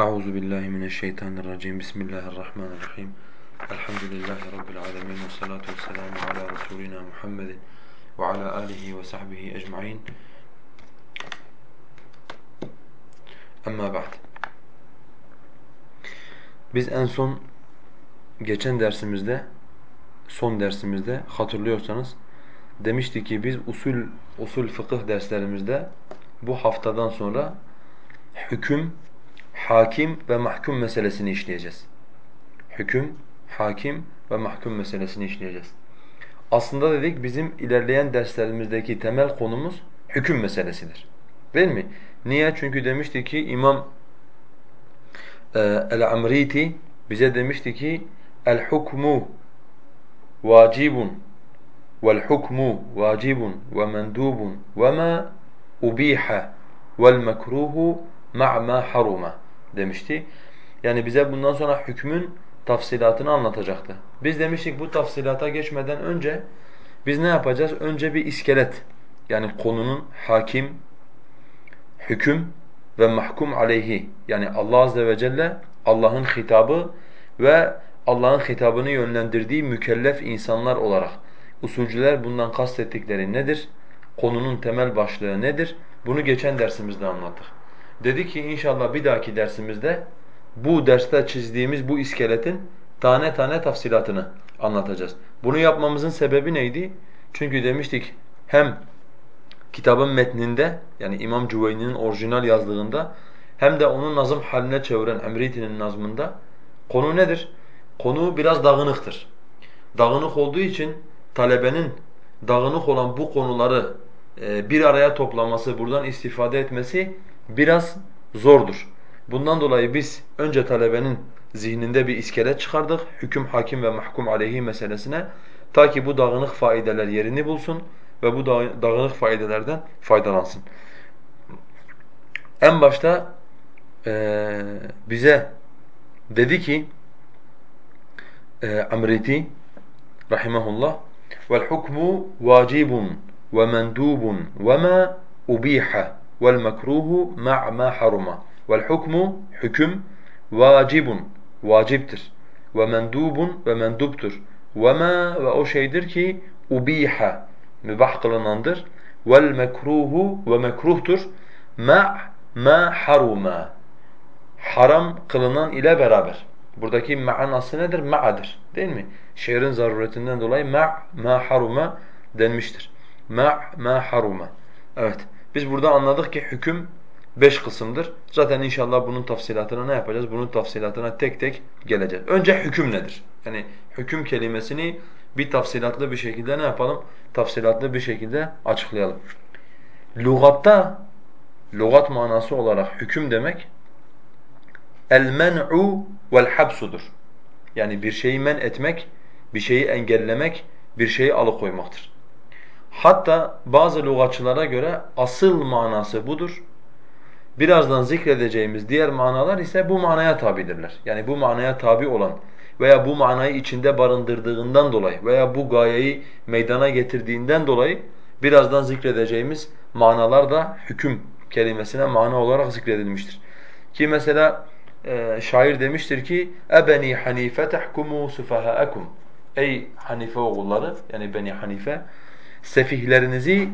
Euzu billahi mineşşeytanirracim. Bismillahirrahmanirrahim. Elhamdülillahi rabbil alamin ve salatu vesselamu ala resulina Muhammedin ve ala alihi ve sahbihi ecmaîn. Amma ba'd. Biz en son geçen dersimizde son dersimizde hatırlıyorsanız demiştik ki biz usul usul fıkıh derslerimizde bu haftadan sonra hüküm hakim ve mahkum meselesini işleyeceğiz. Hüküm, hakim ve mahkum meselesini işleyeceğiz. Aslında dedik bizim ilerleyen derslerimizdeki temel konumuz hüküm meselesidir. Değil mi? Niye? Çünkü demişti ki İmam e, El-Amriti bize demişti ki El-hukmu vacibun vel-hukmu vacibun ve mendubun ve ma ma'a haruma demişti. Yani bize bundan sonra hükmün tafsilatını anlatacaktı. Biz demiştik bu tafsilata geçmeden önce biz ne yapacağız? Önce bir iskelet yani konunun hakim, hüküm ve mahkum aleyhi yani Allah azze ve celle Allah'ın hitabı ve Allah'ın hitabını yönlendirdiği mükellef insanlar olarak usulcüler bundan kastettikleri nedir? Konunun temel başlığı nedir? Bunu geçen dersimizde anlattık. Dedi ki inşallah bir dahaki dersimizde bu derste çizdiğimiz bu iskeletin tane tane tafsilatını anlatacağız. Bunu yapmamızın sebebi neydi? Çünkü demiştik hem kitabın metninde yani İmam Cüveyni'nin orijinal yazdığında hem de onun nazım haline çeviren Emriti'nin nazmında konu nedir? Konu biraz dağınıktır. Dağınık olduğu için talebenin dağınık olan bu konuları e, bir araya toplaması, buradan istifade etmesi biraz zordur. Bundan dolayı biz önce talebenin zihninde bir iskelet çıkardık. Hüküm hakim ve mahkum aleyhi meselesine. Ta ki bu dağınık faideler yerini bulsun ve bu dağınık faidelerden faydalansın. En başta e, bize dedi ki e, Amriti rahimahullah vel hukmu vacibun ve mendubun ve ma ubiha vel mekruhu ma' ma haruma. Vel hukmu hüküm vacibun vaciptir. Ve mendubun ve. Ve o şeydir ki ubiha mübah kılınandır. Vel mekruhu ve mekruhtur. Ma ma haruma haram kılınan ile beraber. Buradaki ma'anası nedir? Ma'adır. Değil mi? Şehrin zaruretinden dolayı ma ma haruma denmiştir. Ma ma haruma. Evet. Biz burada anladık ki hüküm beş kısımdır. Zaten inşallah bunun tafsilatına ne yapacağız? Bunun tafsilatına tek tek geleceğiz. Önce hüküm nedir? Yani hüküm kelimesini bir tafsilatlı bir şekilde ne yapalım? Tafsilatlı bir şekilde açıklayalım. Lugatta, lugat manası olarak hüküm demek el-men'u vel-habsudur. Yani bir şeyi men etmek, bir şeyi engellemek, bir şeyi alıkoymaktır. Hatta bazı lügatçılara göre asıl manası budur. Birazdan zikredeceğimiz diğer manalar ise bu manaya tabidirler. Yani bu manaya tabi olan veya bu manayı içinde barındırdığından dolayı veya bu gayeyi meydana getirdiğinden dolayı birazdan zikredeceğimiz manalar da hüküm kelimesine mana olarak zikredilmiştir. Ki mesela e, şair demiştir ki ebeni hanife tahkumu sufahaakum ey Hanife oğulları yani Beni Hanife sefihlerinizi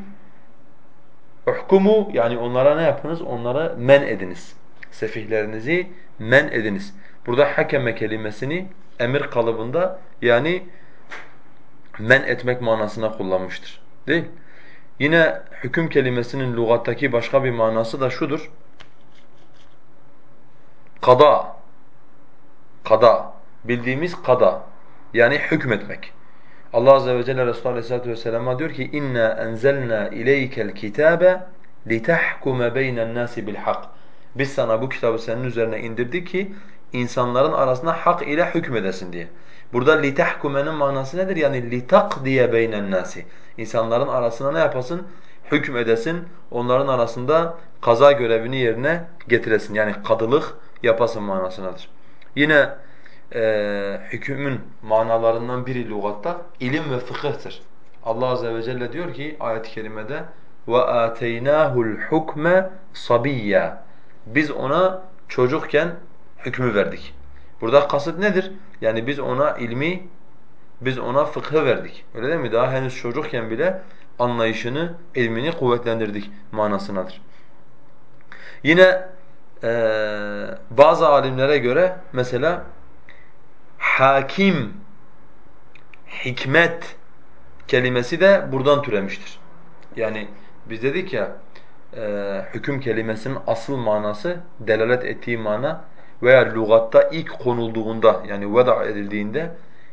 uhkumu yani onlara ne yapınız? Onlara men ediniz. Sefihlerinizi men ediniz. Burada hakeme kelimesini emir kalıbında yani men etmek manasına kullanmıştır. Değil? Yine hüküm kelimesinin lügattaki başka bir manası da şudur. Kada. Kada. Bildiğimiz kada. Yani hükmetmek. Allah azze ve celle Resulullah aleyhissalatu vesselam'a diyor ki inna enzelna ileykel kitabe litahkume beyne'n nasi bil hak. Biz sana bu kitabı senin üzerine indirdik ki insanların arasında hak ile hükmedesin diye. Burada litahkume'nin manası nedir? Yani litaqdiye beyne'n nasi. İnsanların arasında ne yapasın? Hükmedesin. Onların arasında kaza görevini yerine getiresin. Yani kadılık yapasın manasındadır. Yine e, hükümün manalarından biri lügatta ilim ve fıkıhtır. Allah azze ve celle diyor ki ayet-i kerimede ve ataynahul hukme sabiyya. Biz ona çocukken hükmü verdik. Burada kasıt nedir? Yani biz ona ilmi, biz ona fıkhı verdik. Öyle değil mi? Daha henüz çocukken bile anlayışını, ilmini kuvvetlendirdik manasınadır. Yine e, bazı alimlere göre mesela hakim, hikmet kelimesi de buradan türemiştir. Yani biz dedik ya e, hüküm kelimesinin asıl manası delalet ettiği mana veya lügatta ilk konulduğunda yani veda edildiğinde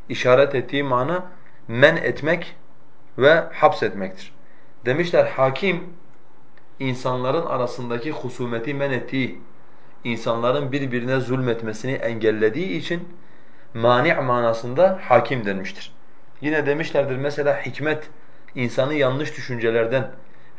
işaret ettiği mana men etmek ve hapsetmektir. Demişler hakim insanların arasındaki husumeti men ettiği, insanların birbirine zulmetmesini engellediği için mani' manasında hakim denmiştir. Yine demişlerdir mesela hikmet insanı yanlış düşüncelerden,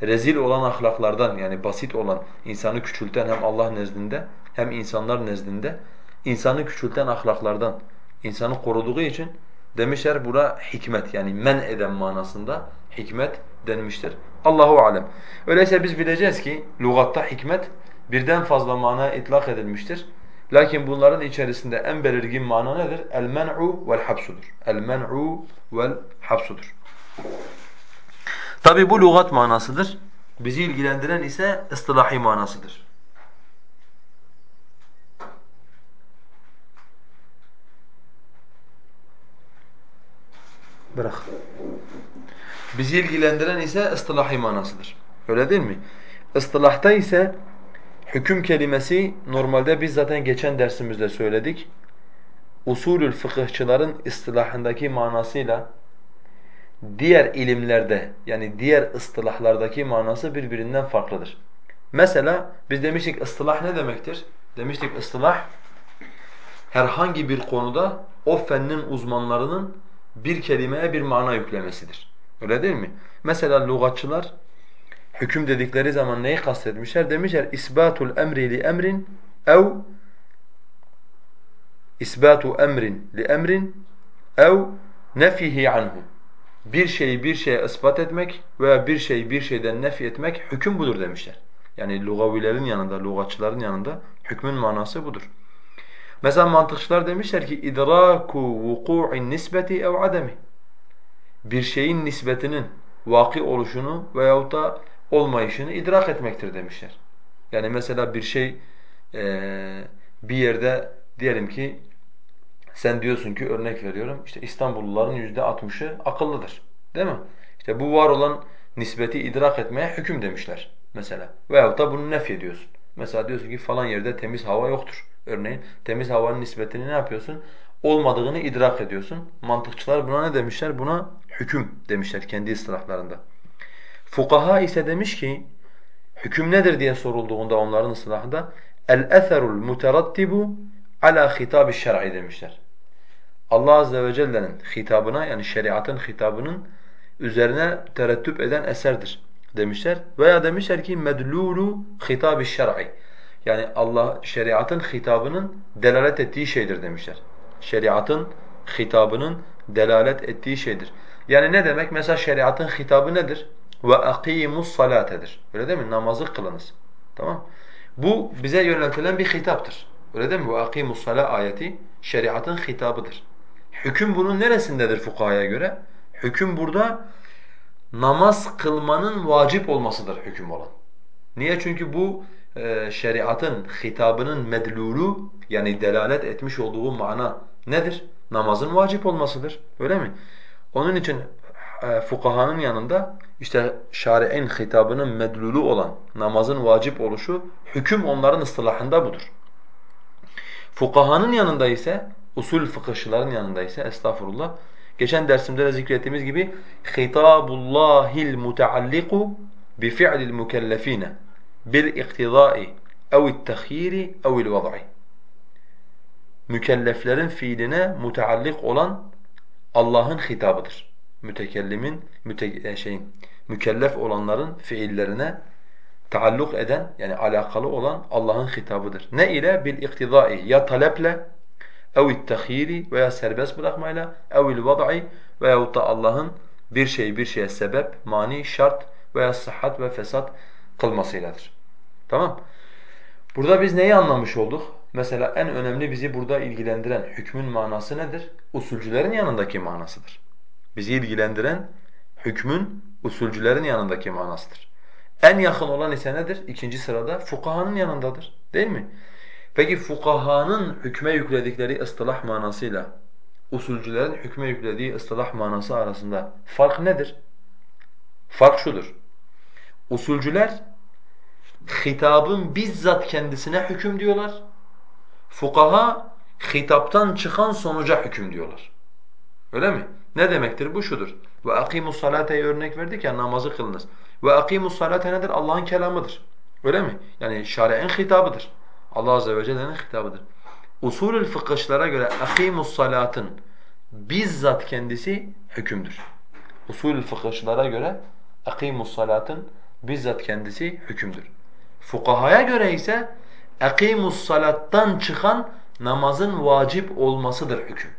rezil olan ahlaklardan yani basit olan, insanı küçülten hem Allah nezdinde hem insanlar nezdinde insanı küçülten ahlaklardan insanı koruduğu için demişler buna hikmet yani men eden manasında hikmet denmiştir. Allahu alem. Öyleyse biz bileceğiz ki lügatta hikmet birden fazla manaya itlak edilmiştir. Lakin bunların içerisinde en belirgin mana nedir? El-men'u vel hapsudur. El-men'u vel hapsudur. Tabi bu lügat manasıdır. Bizi ilgilendiren ise ıstılahi manasıdır. Bırak. Bizi ilgilendiren ise ıstılahi manasıdır. Öyle değil mi? Istılahta ise hüküm kelimesi normalde biz zaten geçen dersimizde söyledik. Usulül fıkıhçıların ıstılahındaki manasıyla diğer ilimlerde yani diğer ıstılahlardaki manası birbirinden farklıdır. Mesela biz demiştik ıstılah ne demektir? Demiştik ıstılah herhangi bir konuda o fennin uzmanlarının bir kelimeye bir mana yüklemesidir. Öyle değil mi? Mesela lügatçılar hüküm dedikleri zaman neyi kastetmişler? Demişler isbatul emri li emrin ev isbatu emrin li emrin ev nefihi anhu. Bir şeyi bir şeye ispat etmek veya bir şeyi bir şeyden nefi etmek hüküm budur demişler. Yani lugavilerin yanında, lugatçıların yanında hükmün manası budur. Mesela mantıkçılar demişler ki idraku vuku'in nisbeti ev ademi. Bir şeyin nisbetinin vaki oluşunu veyahut da olmayışını idrak etmektir demişler. Yani mesela bir şey e, bir yerde diyelim ki sen diyorsun ki örnek veriyorum işte İstanbulluların yüzde altmışı akıllıdır. Değil mi? İşte bu var olan nisbeti idrak etmeye hüküm demişler mesela. Veyahut da bunu nef ediyorsun. Mesela diyorsun ki falan yerde temiz hava yoktur. Örneğin temiz havanın nispetini ne yapıyorsun? Olmadığını idrak ediyorsun. Mantıkçılar buna ne demişler? Buna hüküm demişler kendi ıslahlarında. Fukaha ise demiş ki hüküm nedir diye sorulduğunda onların ıslahında el-etherul muterattibu ala hitabi şer'i demişler. Allah azze ve celle'nin hitabına yani şeriatın hitabının üzerine terettüp eden eserdir demişler. Veya demişler ki medlulu hitabi şer'i. Yani Allah şeriatın hitabının delalet ettiği şeydir demişler. Şeriatın hitabının delalet ettiği şeydir. Yani ne demek? Mesela şeriatın hitabı nedir? Ve akimus salatedir. Öyle değil mi? Namazı kılınız. Tamam? Bu bize yöneltilen bir hitaptır. Öyle değil mi? Ve akimus salat ayeti şeriatın hitabıdır. Hüküm bunun neresindedir fukahaya göre? Hüküm burada namaz kılmanın vacip olmasıdır hüküm olan. Niye? Çünkü bu e, şeriatın hitabının medlulu yani delalet etmiş olduğu mana nedir? Namazın vacip olmasıdır. Öyle mi? Onun için e, fukahanın yanında işte şari'in hitabının medlulu olan namazın vacip oluşu hüküm onların ıstılahında budur. Fukahanın yanında ise usul fıkıhçıların yanında ise estağfurullah geçen dersimde de zikrettiğimiz gibi hitabullahil mutealliku bi fi'lil mukellefine bil iktidai ev tehiri ev vad'i. Mükelleflerin fiiline muteallik olan Allah'ın hitabıdır. Mütekellimin müte şeyin mükellef olanların fiillerine taalluk eden yani alakalı olan Allah'ın hitabıdır. Ne ile bil iktidai ya taleple ev tehiri veya serbest bırakmayla ev vad'i veyahut da Allah'ın bir şey bir şeye sebep, mani, şart veya sıhhat ve fesat kılmasıyladır. Tamam? Burada biz neyi anlamış olduk? Mesela en önemli bizi burada ilgilendiren hükmün manası nedir? Usulcülerin yanındaki manasıdır. Bizi ilgilendiren hükmün usulcülerin yanındaki manasıdır. En yakın olan ise nedir? İkinci sırada fukahanın yanındadır. Değil mi? Peki fukahanın hükme yükledikleri ıstılah manasıyla usulcülerin hükme yüklediği ıstılah manası arasında fark nedir? Fark şudur. Usulcüler hitabın bizzat kendisine hüküm diyorlar. Fukaha hitaptan çıkan sonuca hüküm diyorlar. Öyle mi? Ne demektir? Bu şudur. Ve akimus salate'ye örnek verdik ya namazı kılınız. Ve akimus salate nedir? Allah'ın kelamıdır. Öyle mi? Yani şari'in hitabıdır. Allah azze ve celle'nin hitabıdır. Usulül fıkıhçılara göre akimus salatın bizzat kendisi hükümdür. Usulül fıkıhçılara göre akimus salatın bizzat kendisi hükümdür. Fukahaya göre ise akimus salattan çıkan namazın vacip olmasıdır hüküm.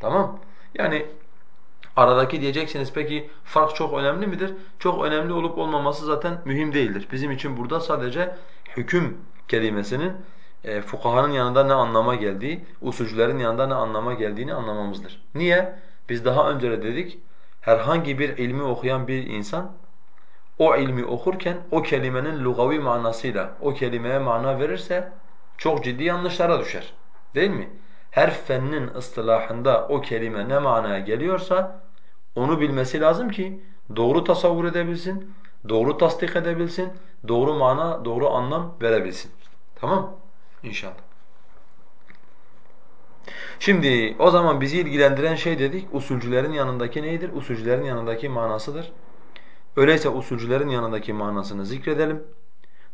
Tamam? Yani aradaki diyeceksiniz peki fark çok önemli midir? Çok önemli olup olmaması zaten mühim değildir. Bizim için burada sadece hüküm kelimesinin e, fukahanın yanında ne anlama geldiği, usulcülerin yanında ne anlama geldiğini anlamamızdır. Niye? Biz daha önce de dedik, herhangi bir ilmi okuyan bir insan o ilmi okurken o kelimenin lugavi manasıyla o kelimeye mana verirse çok ciddi yanlışlara düşer. Değil mi? Her fennin ıstılahında o kelime ne manaya geliyorsa onu bilmesi lazım ki doğru tasavvur edebilsin, doğru tasdik edebilsin, doğru mana, doğru anlam verebilsin. Tamam? İnşallah. Şimdi o zaman bizi ilgilendiren şey dedik, usulcülerin yanındaki neydir? Usulcülerin yanındaki manasıdır. Öyleyse usulcülerin yanındaki manasını zikredelim.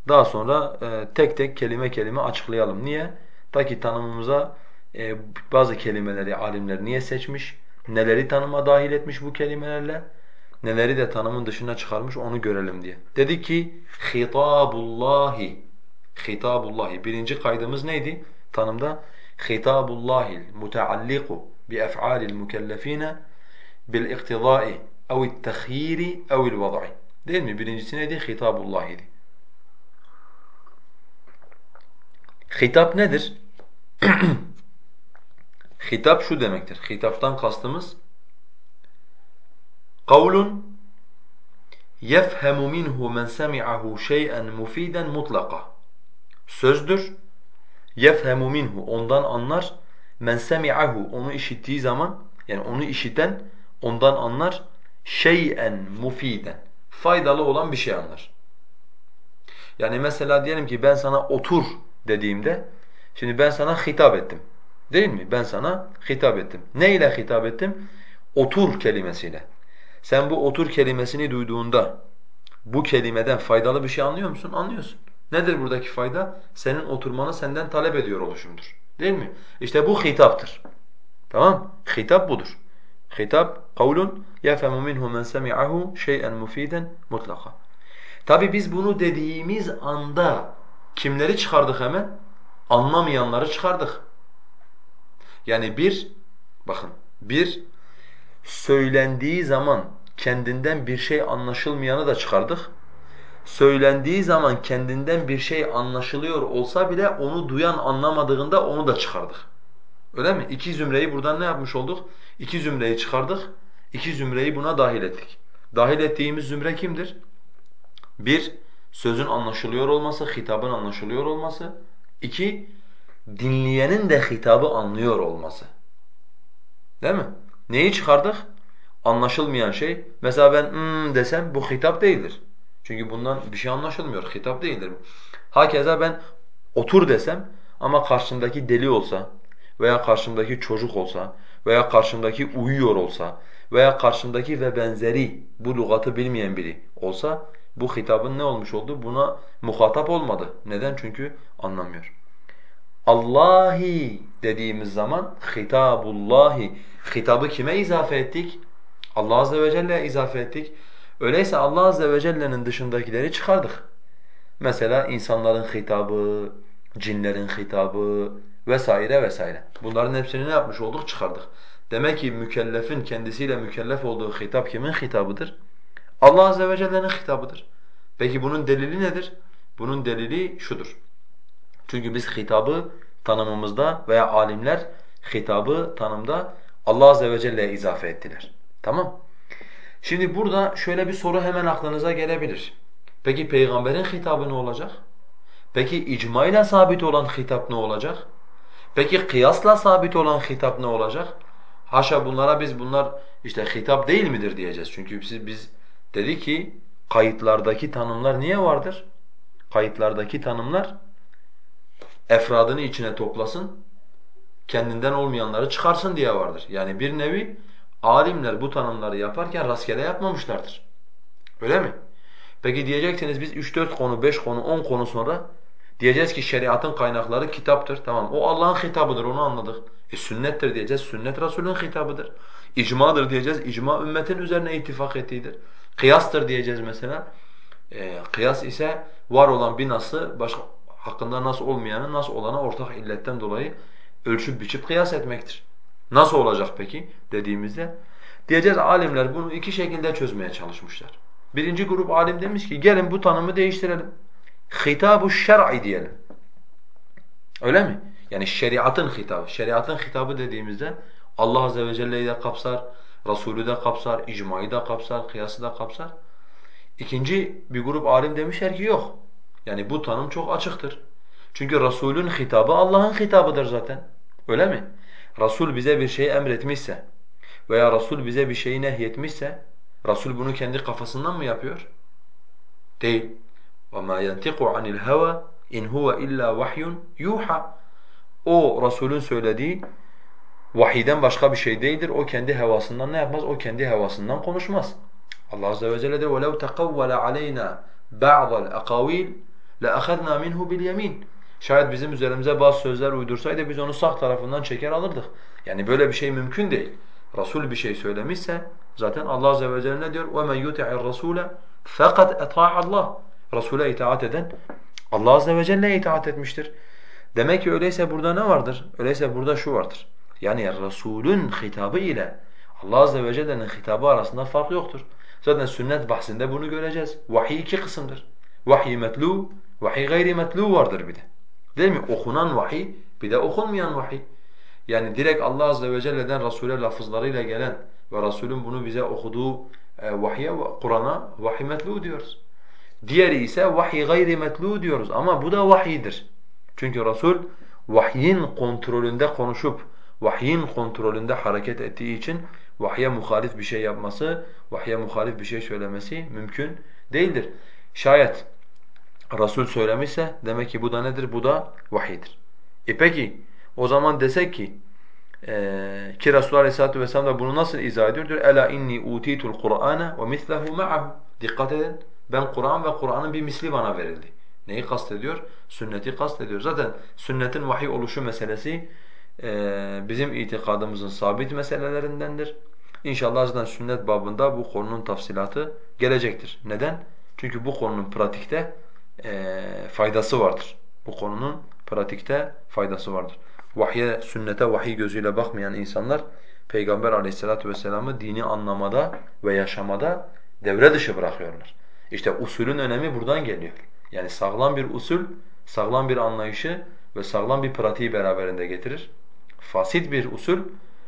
Daha sonra e, tek tek kelime kelime açıklayalım. Niye? Ta ki tanımımıza e, bazı kelimeleri alimler niye seçmiş, Neleri tanıma dahil etmiş bu kelimelerle? Neleri de tanımın dışına çıkarmış onu görelim diye. Dedi ki hitabullahi. Hitabullahi. Birinci kaydımız neydi? Tanımda hitabullahi mutealliku bi ef'alil mükellefine bil iktidai ev ittakhiri ev il vad'i. Değil mi? Birincisi neydi? Hitabullahi idi. Hitap nedir? Hitap şu demektir. Hitaptan kastımız kavlun yefhemu minhu men semi'ahu şey'en mufiden mutlaka. Sözdür. Yefhemu minhu ondan anlar. Men semi'ahu onu işittiği zaman yani onu işiten ondan anlar şey'en mufiden faydalı olan bir şey anlar. Yani mesela diyelim ki ben sana otur dediğimde şimdi ben sana hitap ettim. Değil mi? Ben sana hitap ettim. Ne ile hitap ettim? Otur kelimesiyle. Sen bu otur kelimesini duyduğunda bu kelimeden faydalı bir şey anlıyor musun? Anlıyorsun. Nedir buradaki fayda? Senin oturmanı senden talep ediyor oluşumdur. Değil mi? İşte bu hitaptır. Tamam? Hitap budur. Hitap kavlun yefemu minhu men semi'ahu şey'en mufiden mutlaka. Tabi biz bunu dediğimiz anda kimleri çıkardık hemen? Anlamayanları çıkardık. Yani bir, bakın bir söylendiği zaman kendinden bir şey anlaşılmayanı da çıkardık. Söylendiği zaman kendinden bir şey anlaşılıyor olsa bile onu duyan anlamadığında onu da çıkardık. Öyle mi? İki zümreyi buradan ne yapmış olduk? İki zümreyi çıkardık. İki zümreyi buna dahil ettik. Dahil ettiğimiz zümre kimdir? Bir, sözün anlaşılıyor olması, hitabın anlaşılıyor olması. İki, dinleyenin de hitabı anlıyor olması. Değil mi? Neyi çıkardık? Anlaşılmayan şey. Mesela ben hmm desem bu hitap değildir. Çünkü bundan bir şey anlaşılmıyor. Hitap değildir. Hakeza ben otur desem ama karşımdaki deli olsa veya karşımdaki çocuk olsa veya karşımdaki uyuyor olsa veya karşımdaki ve benzeri bu lügatı bilmeyen biri olsa bu hitabın ne olmuş oldu? Buna muhatap olmadı. Neden? Çünkü anlamıyor. Allahi dediğimiz zaman hitabullahi hitabı kime izafe ettik? Allah azze ve celle'ye izafe ettik. Öyleyse Allah azze ve celle'nin dışındakileri çıkardık. Mesela insanların hitabı, cinlerin hitabı vesaire vesaire. Bunların hepsini ne yapmış olduk? Çıkardık. Demek ki mükellefin kendisiyle mükellef olduğu hitap kimin hitabıdır? Allah azze ve celle'nin hitabıdır. Peki bunun delili nedir? Bunun delili şudur. Çünkü biz hitabı tanımımızda veya alimler hitabı tanımda Allah azze ve celle'ye izafe ettiler. Tamam? Şimdi burada şöyle bir soru hemen aklınıza gelebilir. Peki peygamberin hitabı ne olacak? Peki icma ile sabit olan hitap ne olacak? Peki kıyasla sabit olan hitap ne olacak? Haşa bunlara biz bunlar işte hitap değil midir diyeceğiz. Çünkü biz, biz dedi ki kayıtlardaki tanımlar niye vardır? Kayıtlardaki tanımlar efradını içine toplasın, kendinden olmayanları çıkarsın diye vardır. Yani bir nevi alimler bu tanımları yaparken rastgele yapmamışlardır. Öyle mi? Peki diyeceksiniz biz 3-4 konu, 5 konu, 10 konu sonra diyeceğiz ki şeriatın kaynakları kitaptır. Tamam o Allah'ın hitabıdır onu anladık. E sünnettir diyeceğiz. Sünnet Resul'ün hitabıdır. İcmadır diyeceğiz. İcma ümmetin üzerine ittifak ettiğidir. Kıyastır diyeceğiz mesela. E, kıyas ise var olan bir nasıl başka hakkında nasıl olmayanı nasıl olana ortak illetten dolayı ölçüp biçip kıyas etmektir. Nasıl olacak peki dediğimizde diyeceğiz alimler bunu iki şekilde çözmeye çalışmışlar. Birinci grup alim demiş ki gelin bu tanımı değiştirelim. Hitabu şer'i diyelim. Öyle mi? Yani şeriatın hitabı. Şeriatın hitabı dediğimizde Allah azze ve celle'yi de kapsar, Resulü de kapsar, icmayı da kapsar, kıyası da kapsar. İkinci bir grup alim demişler ki yok. Yani bu tanım çok açıktır. Çünkü Rasulün hitabı Allah'ın hitabıdır zaten. Öyle mi? Rasul bize bir şey emretmişse veya Rasul bize bir şeyi nehyetmişse Rasul bunu kendi kafasından mı yapıyor? Değil. وَمَا يَنْتِقُ عَنِ الْهَوَى اِنْ هُوَ اِلَّا وَحْيٌ يُوحَى O Rasulün söylediği vahiden başka bir şey değildir. O kendi hevasından ne yapmaz? O kendi hevasından konuşmaz. Allah Azze ve Celle de وَلَوْ تَقَوَّلَ عَلَيْنَا بَعْضَ الْاَقَوِيلِ لَأَخَذْنَا مِنْهُ بِالْيَمِينِ Şayet bizim üzerimize bazı sözler uydursaydı biz onu sağ tarafından çeker alırdık. Yani böyle bir şey mümkün değil. Resul bir şey söylemişse zaten Allah azze ve celle ne diyor? وَمَنْ يُتِعِ الرَّسُولَ فَقَدْ اَطَاعَ اللّٰهِ Resul'e itaat eden Allah azze ve celle'ye itaat etmiştir. Demek ki öyleyse burada ne vardır? Öyleyse burada şu vardır. Yani Resul'ün hitabı ile Allah azze ve celle'nin hitabı arasında fark yoktur. Zaten sünnet bahsinde bunu göreceğiz. Vahiy iki kısımdır. Vahiy metlu, vahiy gayri metlu vardır bir de. Değil mi? Okunan vahiy, bir de okunmayan vahiy. Yani direkt Allah azze ve celle'den Resul'e lafızlarıyla gelen ve Resul'ün bunu bize okuduğu e, vahye, Kur'an'a vahiy metlu diyoruz. Diğeri ise vahiy gayri metlu diyoruz ama bu da vahiydir. Çünkü Resul vahyin kontrolünde konuşup vahyin kontrolünde hareket ettiği için vahye muhalif bir şey yapması, vahye muhalif bir şey söylemesi mümkün değildir. Şayet Resul söylemişse demek ki bu da nedir? Bu da vahiydir. E peki o zaman desek ki e, ki Resul Aleyhisselatü Vesselam da bunu nasıl izah ediyor? Diyor ela inni utitul Kur'ana ve mislehu ma'ahu. Dikkat edin. Ben Kur'an ve Kur'an'ın bir misli bana verildi. Neyi kastediyor? Sünneti kastediyor. Zaten sünnetin vahiy oluşu meselesi e, bizim itikadımızın sabit meselelerindendir. İnşallah zaten sünnet babında bu konunun tafsilatı gelecektir. Neden? Çünkü bu konunun pratikte e, faydası vardır. Bu konunun pratikte faydası vardır. Vahye, sünnete vahiy gözüyle bakmayan insanlar Peygamber aleyhissalatu vesselam'ı dini anlamada ve yaşamada devre dışı bırakıyorlar. İşte usulün önemi buradan geliyor. Yani sağlam bir usul, sağlam bir anlayışı ve sağlam bir pratiği beraberinde getirir. Fasit bir usul,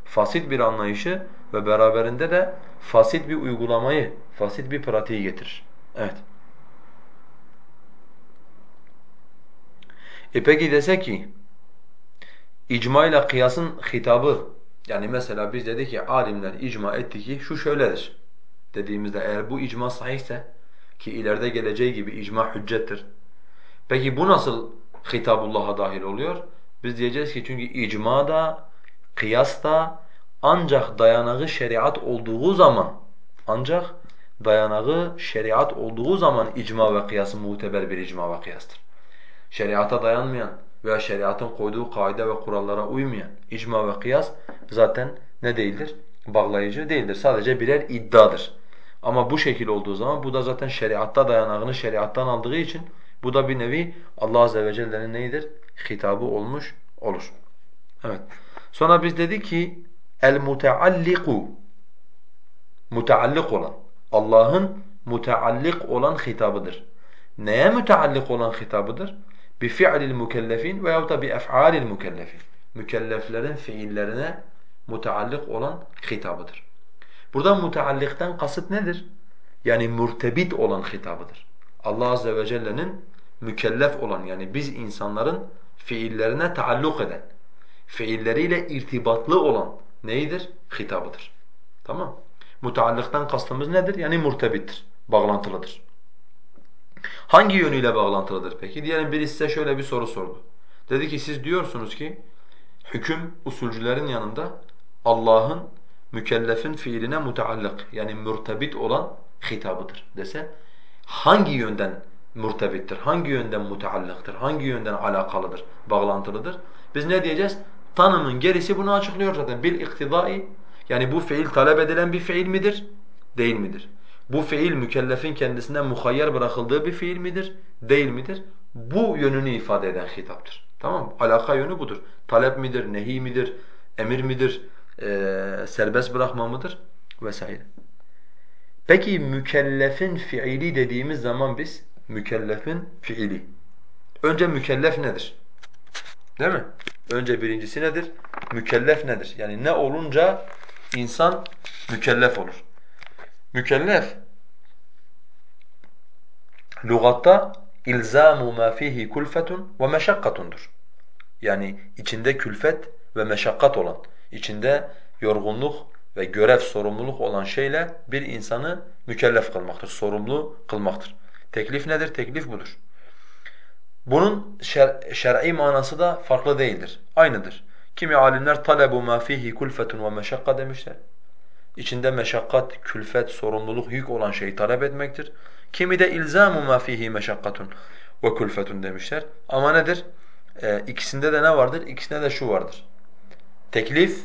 fasit bir anlayışı ve beraberinde de fasit bir uygulamayı, fasit bir pratiği getirir. Evet. E peki dese ki icma ile kıyasın hitabı yani mesela biz dedik ki alimler icma etti ki şu şöyledir dediğimizde eğer bu icma sahihse ki ileride geleceği gibi icma hüccettir. Peki bu nasıl hitabullah'a dahil oluyor? Biz diyeceğiz ki çünkü icma da kıyas da ancak dayanağı şeriat olduğu zaman ancak dayanağı şeriat olduğu zaman icma ve kıyasın muteber bir icma ve kıyastır şeriata dayanmayan veya şeriatın koyduğu kaide ve kurallara uymayan icma ve kıyas zaten ne değildir? Bağlayıcı değildir. Sadece birer iddiadır. Ama bu şekil olduğu zaman bu da zaten şeriatta dayanağını şeriattan aldığı için bu da bir nevi Allah azze ve celle'nin neyidir? Hitabı olmuş olur. Evet. Sonra biz dedik ki el mutealliku muteallik olan Allah'ın muteallik olan hitabıdır. Neye müteallik olan hitabıdır? Bi fi'lil mukellefin veyahut da bi ef'alil mukellefin. Mükelleflerin fiillerine muteallik olan hitabıdır. Burada muteallikten kasıt nedir? Yani murtebit olan hitabıdır. Allah azze ve celle'nin mükellef olan yani biz insanların fiillerine taalluk eden, fiilleriyle irtibatlı olan neyidir? Hitabıdır. Tamam Muteallıktan kastımız nedir? Yani murtebittir, bağlantılıdır. Hangi yönüyle bağlantılıdır peki? Diyelim biri size şöyle bir soru sordu. Dedi ki siz diyorsunuz ki hüküm usulcülerin yanında Allah'ın mükellefin fiiline muteallık yani mürtebit olan hitabıdır dese hangi yönden murtebittir, hangi yönden muteallıktır, hangi yönden alakalıdır, bağlantılıdır? Biz ne diyeceğiz? Tanımın gerisi bunu açıklıyor zaten. Bil iktidai yani bu fiil talep edilen bir fiil midir? Değil midir? Bu fiil mükellefin kendisine muhayyer bırakıldığı bir fiil midir? Değil midir? Bu yönünü ifade eden hitaptır. Tamam mı? Alaka yönü budur. Talep midir, nehi midir, emir midir, e, serbest bırakma mıdır vesaire. Peki mükellefin fiili dediğimiz zaman biz mükellefin fiili. Önce mükellef nedir? Değil mi? Önce birincisi nedir? Mükellef nedir? Yani ne olunca insan mükellef olur. Mükellef lügatta ilzamu ma fihi kulfetun ve meşakkatundur. Yani içinde külfet ve meşakkat olan, içinde yorgunluk ve görev, sorumluluk olan şeyle bir insanı mükellef kılmaktır, sorumlu kılmaktır. Teklif nedir? Teklif budur. Bunun şer şer'i manası da farklı değildir. Aynıdır. Kimi alimler talebu ma fihi kulfetun ve meşakka demişler. İçinde meşakkat, külfet, sorumluluk, yük olan şeyi talep etmektir. Kimi de ilzamu ma fihi meşakkatun ve kulfetun demişler. Ama nedir? Ee, ikisinde de ne vardır? İkisinde de şu vardır. Teklif,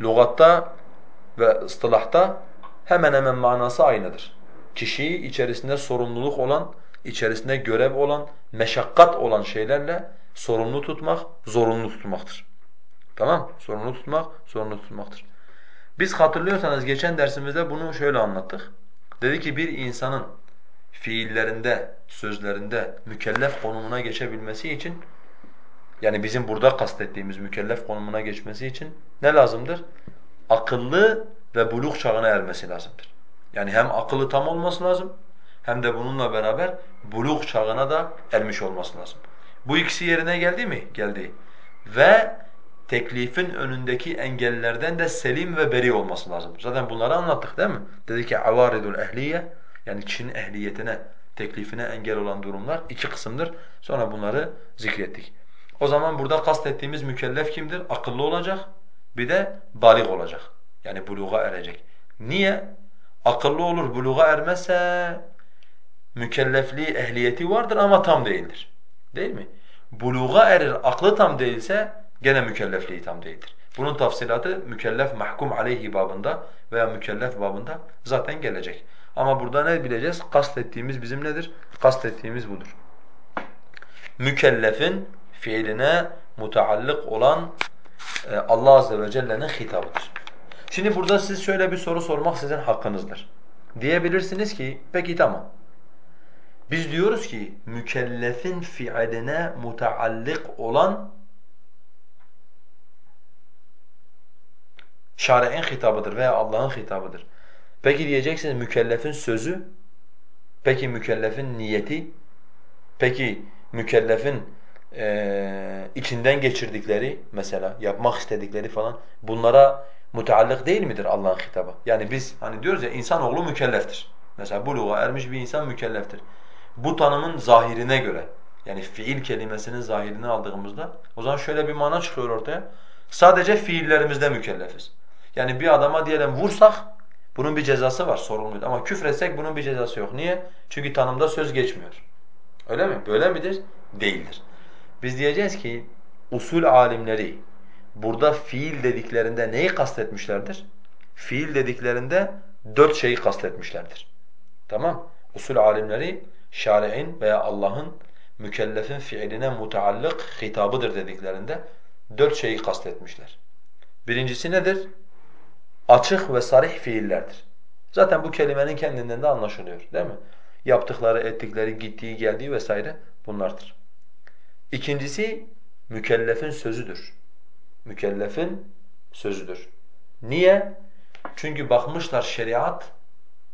lügatta ve ıstılahta hemen hemen manası aynıdır. Kişiyi içerisinde sorumluluk olan, içerisinde görev olan, meşakkat olan şeylerle sorumlu tutmak, zorunlu tutmaktır. Tamam? Sorumlu tutmak, zorunlu tutmaktır. Biz hatırlıyorsanız geçen dersimizde bunu şöyle anlattık. Dedi ki bir insanın fiillerinde, sözlerinde mükellef konumuna geçebilmesi için yani bizim burada kastettiğimiz mükellef konumuna geçmesi için ne lazımdır? Akıllı ve buluk çağına ermesi lazımdır. Yani hem akıllı tam olması lazım hem de bununla beraber buluk çağına da ermiş olması lazım. Bu ikisi yerine geldi mi? Geldi. Ve teklifin önündeki engellerden de selim ve beri olması lazım. Zaten bunları anlattık değil mi? Dedi ki avaridul ehliye yani kişinin ehliyetine, teklifine engel olan durumlar iki kısımdır. Sonra bunları zikrettik. O zaman burada kastettiğimiz mükellef kimdir? Akıllı olacak, bir de balik olacak. Yani buluğa erecek. Niye? Akıllı olur, buluğa ermezse mükellefliği, ehliyeti vardır ama tam değildir. Değil mi? Buluğa erir, aklı tam değilse gene mükellefliği tam değildir. Bunun tafsilatı mükellef mahkum aleyhi babında veya mükellef babında zaten gelecek. Ama burada ne bileceğiz? Kastettiğimiz bizim nedir? Kastettiğimiz budur. Mükellefin fiiline mutaallık olan e, Allah azze ve celle'nin hitabıdır. Şimdi burada siz şöyle bir soru sormak sizin hakkınızdır. Diyebilirsiniz ki peki tamam. Biz diyoruz ki mükellefin fiiline mutaallık olan şari'in hitabıdır veya Allah'ın hitabıdır. Peki diyeceksiniz mükellefin sözü, peki mükellefin niyeti, peki mükellefin e, içinden geçirdikleri mesela yapmak istedikleri falan bunlara muteallık değil midir Allah'ın hitabı? Yani biz hani diyoruz ya insanoğlu mükelleftir. Mesela buluğa ermiş bir insan mükelleftir. Bu tanımın zahirine göre yani fiil kelimesinin zahirini aldığımızda o zaman şöyle bir mana çıkıyor ortaya. Sadece fiillerimizde mükellefiz. Yani bir adama diyelim vursak bunun bir cezası var sorumluyuz ama küfretsek bunun bir cezası yok. Niye? Çünkü tanımda söz geçmiyor. Öyle mi? Böyle midir? Değildir. Biz diyeceğiz ki usul alimleri burada fiil dediklerinde neyi kastetmişlerdir? Fiil dediklerinde dört şeyi kastetmişlerdir. Tamam? Usul alimleri şari'in veya Allah'ın mükellefin fiiline muteallık hitabıdır dediklerinde dört şeyi kastetmişler. Birincisi nedir? Açık ve sarih fiillerdir. Zaten bu kelimenin kendinden de anlaşılıyor değil mi? Yaptıkları, ettikleri, gittiği, geldiği vesaire bunlardır. İkincisi mükellefin sözüdür. Mükellefin sözüdür. Niye? Çünkü bakmışlar şeriat,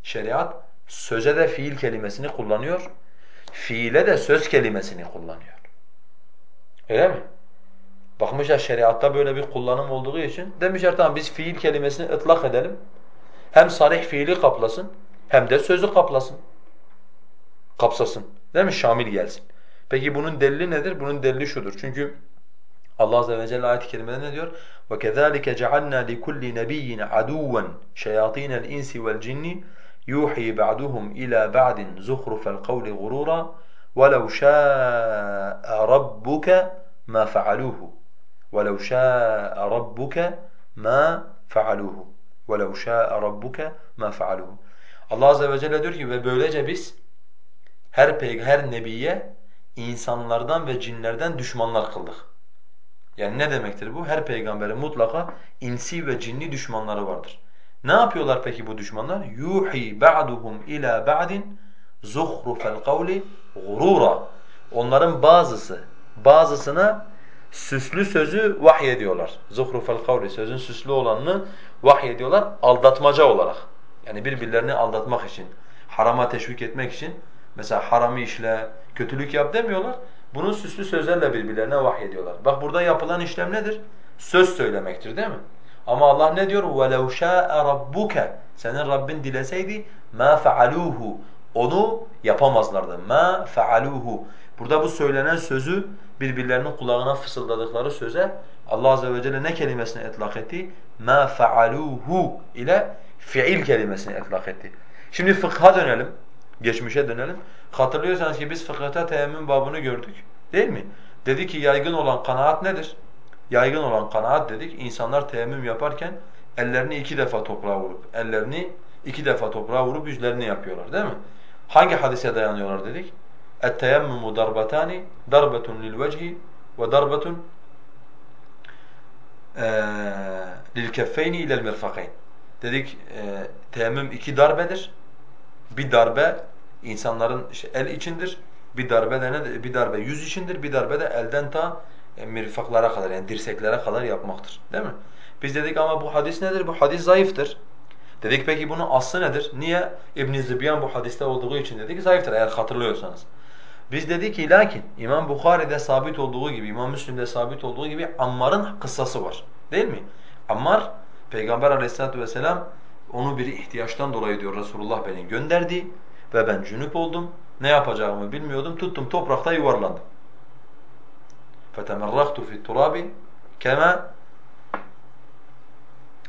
şeriat söze de fiil kelimesini kullanıyor, fiile de söz kelimesini kullanıyor. Öyle mi? Bakmışlar şeriatta böyle bir kullanım olduğu için demişler tamam biz fiil kelimesini ıtlak edelim. Hem sarih fiili kaplasın hem de sözü kaplasın. Kapsasın. Değil mi? Şamil gelsin. Peki bunun delili nedir? Bunun delili şudur. Çünkü Allah azze ve celle ayet-i kerimede ne diyor? وَكَذَٰلِكَ جَعَلْنَا لِكُلِّ نَبِيٍّ عَدُوًّا شَيَاطِينَ الْاِنْسِ وَالْجِنِّ يُوحِي بَعْدُهُمْ إِلَى بَعْدٍ زُخْرُفَ الْقَوْلِ غُرُورًا وَلَوْ شَاءَ رَبُّكَ مَا فَعَلُوهُ وَلَوْ شَاءَ رَبُّكَ مَا فَعَلُوهُ وَلَوْ شَاءَ رَبُّكَ مَا فَعَلُوهُ Allah azze ve celle diyor ki ve böylece biz her peygamber, her nebiye insanlardan ve cinlerden düşmanlar kıldık. Yani ne demektir bu? Her peygamberin mutlaka insi ve cinni düşmanları vardır. Ne yapıyorlar peki bu düşmanlar? yuhi ba'duhum ila ba'din zuhrufel kavli gurura. Onların bazısı bazısına süslü sözü vahyediyorlar. Zuhrufel kavli sözün süslü olanını vahyediyorlar aldatmaca olarak. Yani birbirlerini aldatmak için, harama teşvik etmek için mesela haramı işle, kötülük yap demiyorlar. Bunu süslü sözlerle birbirlerine vahyediyorlar. Bak burada yapılan işlem nedir? Söz söylemektir değil mi? Ama Allah ne diyor? وَلَوْ شَاءَ رَبُّكَ Senin Rabbin dileseydi مَا فَعَلُوهُ Onu yapamazlardı. مَا فَعَلُوهُ Burada bu söylenen sözü birbirlerinin kulağına fısıldadıkları söze Allah azze ve celle ne kelimesini etlak etti? Ma faaluhu ile fiil kelimesini etlak etti. Şimdi fıkha dönelim. Geçmişe dönelim. Hatırlıyorsanız ki biz fıkıhta teyemmüm babını gördük. Değil mi? Dedi ki yaygın olan kanaat nedir? Yaygın olan kanaat dedik. İnsanlar teyemmüm yaparken ellerini iki defa toprağa vurup ellerini iki defa toprağa vurup yüzlerini yapıyorlar değil mi? Hangi hadise dayanıyorlar dedik? اَتْتَيَمُّمُ دَرْبَتَانِ دَرْبَةٌ لِلْوَجْهِ وَدَرْبَةٌ لِلْكَفَّيْنِ اِلَى الْمِرْفَقَيْنِ Dedik e, teyemmüm iki darbedir. Bir darbe insanların işte el içindir. Bir darbe de ne? Bir darbe yüz içindir. Bir darbe de elden ta e, mirfaklara kadar yani dirseklere kadar yapmaktır. Değil mi? Biz dedik ama bu hadis nedir? Bu hadis zayıftır. Dedik peki bunun aslı nedir? Niye? İbn Zibyan bu hadiste olduğu için dedik zayıftır eğer hatırlıyorsanız. Biz dedik ki lakin İmam Bukhari'de sabit olduğu gibi, İmam Müslim'de sabit olduğu gibi Ammar'ın kıssası var. Değil mi? Ammar Peygamber Aleyhisselatü vesselam onu bir ihtiyaçtan dolayı diyor Resulullah beni gönderdi ve ben cünüp oldum. Ne yapacağımı bilmiyordum. Tuttum toprakta yuvarlandım. فَتَمَرَّغْتُ فِي التُّرَابِ كَمَا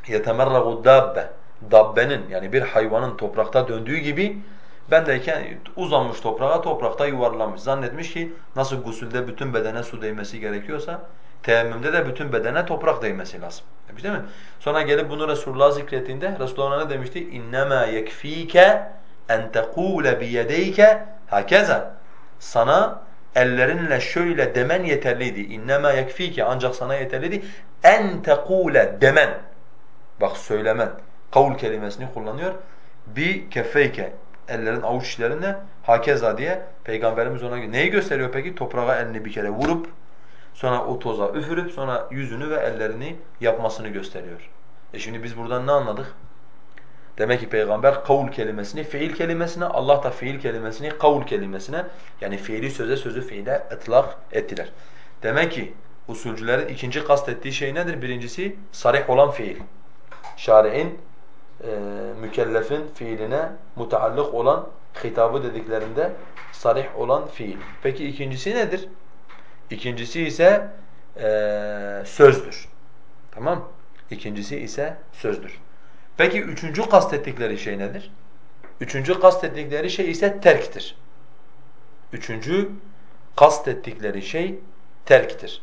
يَتَمَرَّغُ الدَّابَّ Dabbenin yani bir hayvanın toprakta döndüğü gibi ben de uzanmış toprağa, toprakta yuvarlanmış. Zannetmiş ki nasıl gusülde bütün bedene su değmesi gerekiyorsa teyemmümde de bütün bedene toprak değmesi lazım. Demiş değil mi? Sonra gelip bunu Resulullah zikrettiğinde Resulullah ona ne demişti? اِنَّمَا يَكْف۪يكَ اَنْ تَقُولَ بِيَدَيْكَ هَكَذَا Sana ellerinle şöyle demen yeterliydi. اِنَّمَا يَكْف۪يكَ Ancak sana yeterliydi. اَنْ تَقُولَ demen. Bak söylemen. Kavul kelimesini kullanıyor. Bi keffeyke ellerin avuç içlerinde hakeza diye Peygamberimiz ona neyi gösteriyor peki? Toprağa elini bir kere vurup sonra o toza üfürüp sonra yüzünü ve ellerini yapmasını gösteriyor. E şimdi biz buradan ne anladık? Demek ki peygamber kavul kelimesini fiil kelimesine, Allah da fiil kelimesini kavul kelimesine yani fiili söze sözü fiile etlak ettiler. Demek ki usulcülerin ikinci kastettiği şey nedir? Birincisi sarih olan fiil. Şari'in e, mükellefin fiiline mutaallık olan hitabı dediklerinde sarih olan fiil. Peki ikincisi nedir? İkincisi ise e, sözdür. Tamam? İkincisi ise sözdür. Peki üçüncü kastettikleri şey nedir? Üçüncü kastettikleri şey ise terktir. Üçüncü kastettikleri şey terktir.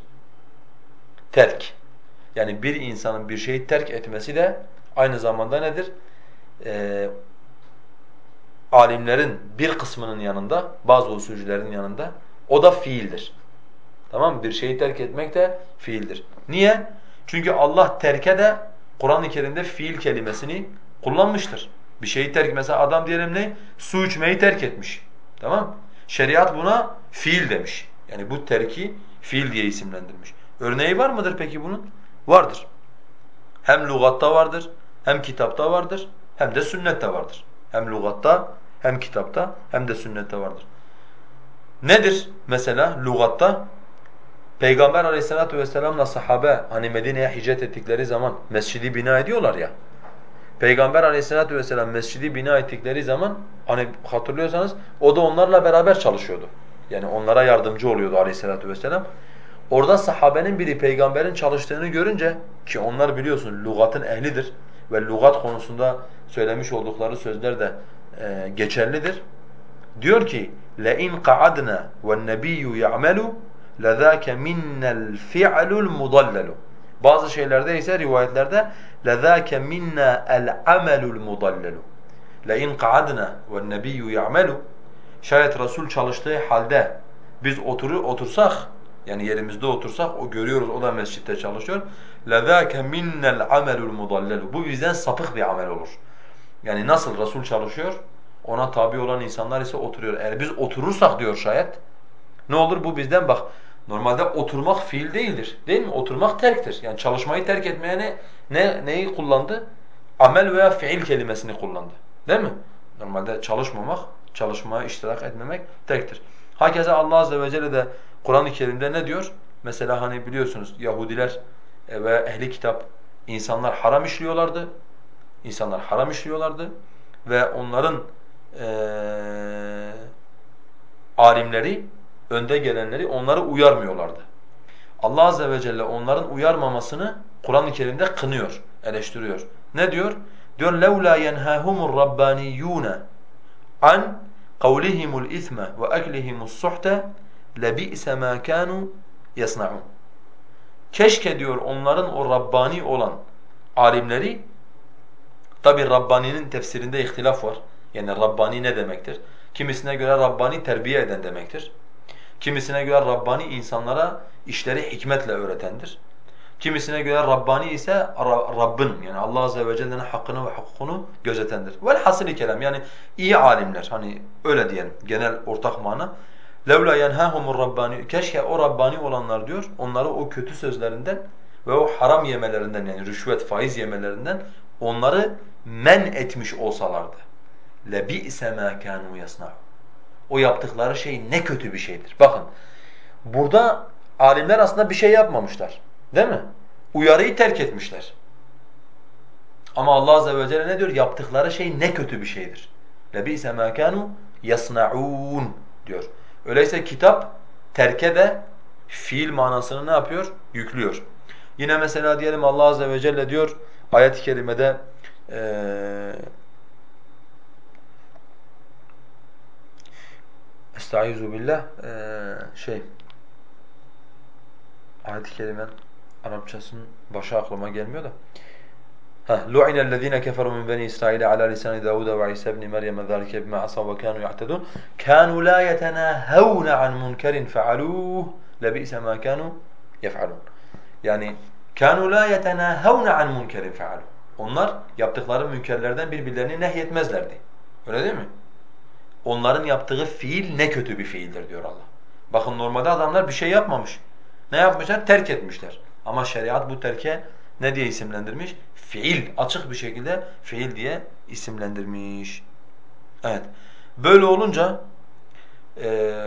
Terk. Yani bir insanın bir şeyi terk etmesi de aynı zamanda nedir? Ee, alimlerin bir kısmının yanında, bazı usulcülerin yanında o da fiildir. Tamam mı? Bir şeyi terk etmek de fiildir. Niye? Çünkü Allah terke de Kur'an-ı Kerim'de fiil kelimesini kullanmıştır. Bir şeyi terk mesela adam diyelim ne? Su içmeyi terk etmiş. Tamam? Şeriat buna fiil demiş. Yani bu terki fiil diye isimlendirmiş. Örneği var mıdır peki bunun? Vardır. Hem lugatta vardır, hem kitapta vardır, hem de sünnette vardır. Hem lugatta, hem kitapta, hem de sünnette vardır. Nedir mesela lugatta? Peygamber aleyhissalatu vesselamla sahabe hani Medine'ye hicret ettikleri zaman mescidi bina ediyorlar ya. Peygamber aleyhissalatu vesselam mescidi bina ettikleri zaman hani hatırlıyorsanız o da onlarla beraber çalışıyordu. Yani onlara yardımcı oluyordu aleyhissalatu vesselam. Orada sahabenin biri peygamberin çalıştığını görünce ki onlar biliyorsun lügatın ehlidir ve lügat konusunda söylemiş oldukları sözler de e, geçerlidir. Diyor ki لَاِنْ قَعَدْنَا وَالنَّبِيُّ يَعْمَلُ لَذَاكَ مِنَّ الْفِعْلُ الْمُضَلَّلُ Bazı şeylerde ise rivayetlerde لَذَاكَ مِنَّا الْعَمَلُ الْمُضَلَّلُ لَاِنْ قَعَدْنَا وَالنَّبِيُّ يَعْمَلُ Şayet Resul çalıştığı halde biz oturur otursak yani yerimizde otursak o görüyoruz o da mescitte çalışıyor. لَذَاكَ مِنَّ الْعَمَلُ الْمُضَلَّلُ Bu bizden sapık bir amel olur. Yani nasıl Resul çalışıyor? Ona tabi olan insanlar ise oturuyor. Eğer biz oturursak diyor şayet ne olur bu bizden bak normalde oturmak fiil değildir. Değil mi? Oturmak terktir. Yani çalışmayı terk etmeye ne, ne neyi kullandı? Amel veya fiil kelimesini kullandı. Değil mi? Normalde çalışmamak, çalışmaya iştirak etmemek terktir. Hakeza Allah azze ve celle de Kur'an-ı Kerim'de ne diyor? Mesela hani biliyorsunuz Yahudiler e, ve ehli kitap insanlar haram işliyorlardı. İnsanlar haram işliyorlardı ve onların e, alimleri, önde gelenleri onları uyarmıyorlardı. Allah azze ve celle onların uyarmamasını Kur'an-ı Kerim'de kınıyor, eleştiriyor. Ne diyor? Diyor لَوْلَا يَنْهَاهُمُ الرَّبَّانِيُّونَ عَنْ قَوْلِهِمُ الْإِثْمَ وَأَكْلِهِمُ السُّحْتَ لَبِئْسَ مَا كَانُوا يَصْنَعُونَ Keşke diyor onların o Rabbani olan alimleri, tabi Rabbani'nin tefsirinde ihtilaf var. Yani Rabbani ne demektir? Kimisine göre Rabbani terbiye eden demektir. Kimisine göre Rabbani insanlara işleri hikmetle öğretendir. Kimisine göre Rabbani ise Rabbin yani Allah azze ve celle'nin hakkını ve hukukunu gözetendir. Velhasili kelam yani iyi alimler hani öyle diyelim genel ortak mana. لَوْلَا يَنْهَاهُمُ الرَّبَّانِ Keşke o Rabbani olanlar diyor, onları o kötü sözlerinden ve o haram yemelerinden yani rüşvet, faiz yemelerinden onları men etmiş olsalardı. لَبِئْسَ مَا كَانُوا يَصْنَعُونَ O yaptıkları şey ne kötü bir şeydir. Bakın, burada alimler aslında bir şey yapmamışlar. Değil mi? Uyarıyı terk etmişler. Ama Allah azze ve celle ne diyor? Yaptıkları şey ne kötü bir şeydir. لَبِئْسَ مَا كَانُوا يَصْنَعُونَ diyor. Öyleyse kitap terke de fiil manasını ne yapıyor? Yüklüyor. Yine mesela diyelim Allah azze ve celle diyor ayet-i kerimede ee, Estaizu billah ee, şey ayet-i kerimenin Arapçasının başı aklıma gelmiyor da لُعِنَ الَّذ۪ينَ كَفَرُوا مِنْ بَنِي إِسْرَائِيلَ عَلَى لِسَانِ دَاوُدَ وَعِيسَى بْنِ مَرْيَمَ ذَلِكَ بِمَا عَصَوْا وَكَانُوا يَعْتَدُونَ كَانُوا لَا يَتَنَاهَوْنَ عَنْ مُنْكَرٍ فَعَلُوهُ لَبِئْسَ مَا كَانُوا يَفْعَلُونَ Yani كَانُوا لَا يَتَنَاهَوْنَ عَنْ مُنْكَرٍ فَعَلُوهُ Onlar yaptıkları münkerlerden birbirlerini nehyetmezlerdi. Öyle değil mi? Onların yaptığı fiil ne kötü bir fiildir diyor Allah. Bakın normalde adamlar bir şey yapmamış. Ne yapmışlar? Terk etmişler. Ama şeriat bu terke ne diye isimlendirmiş? Fiil, açık bir şekilde fiil diye isimlendirmiş. Evet. Böyle olunca e,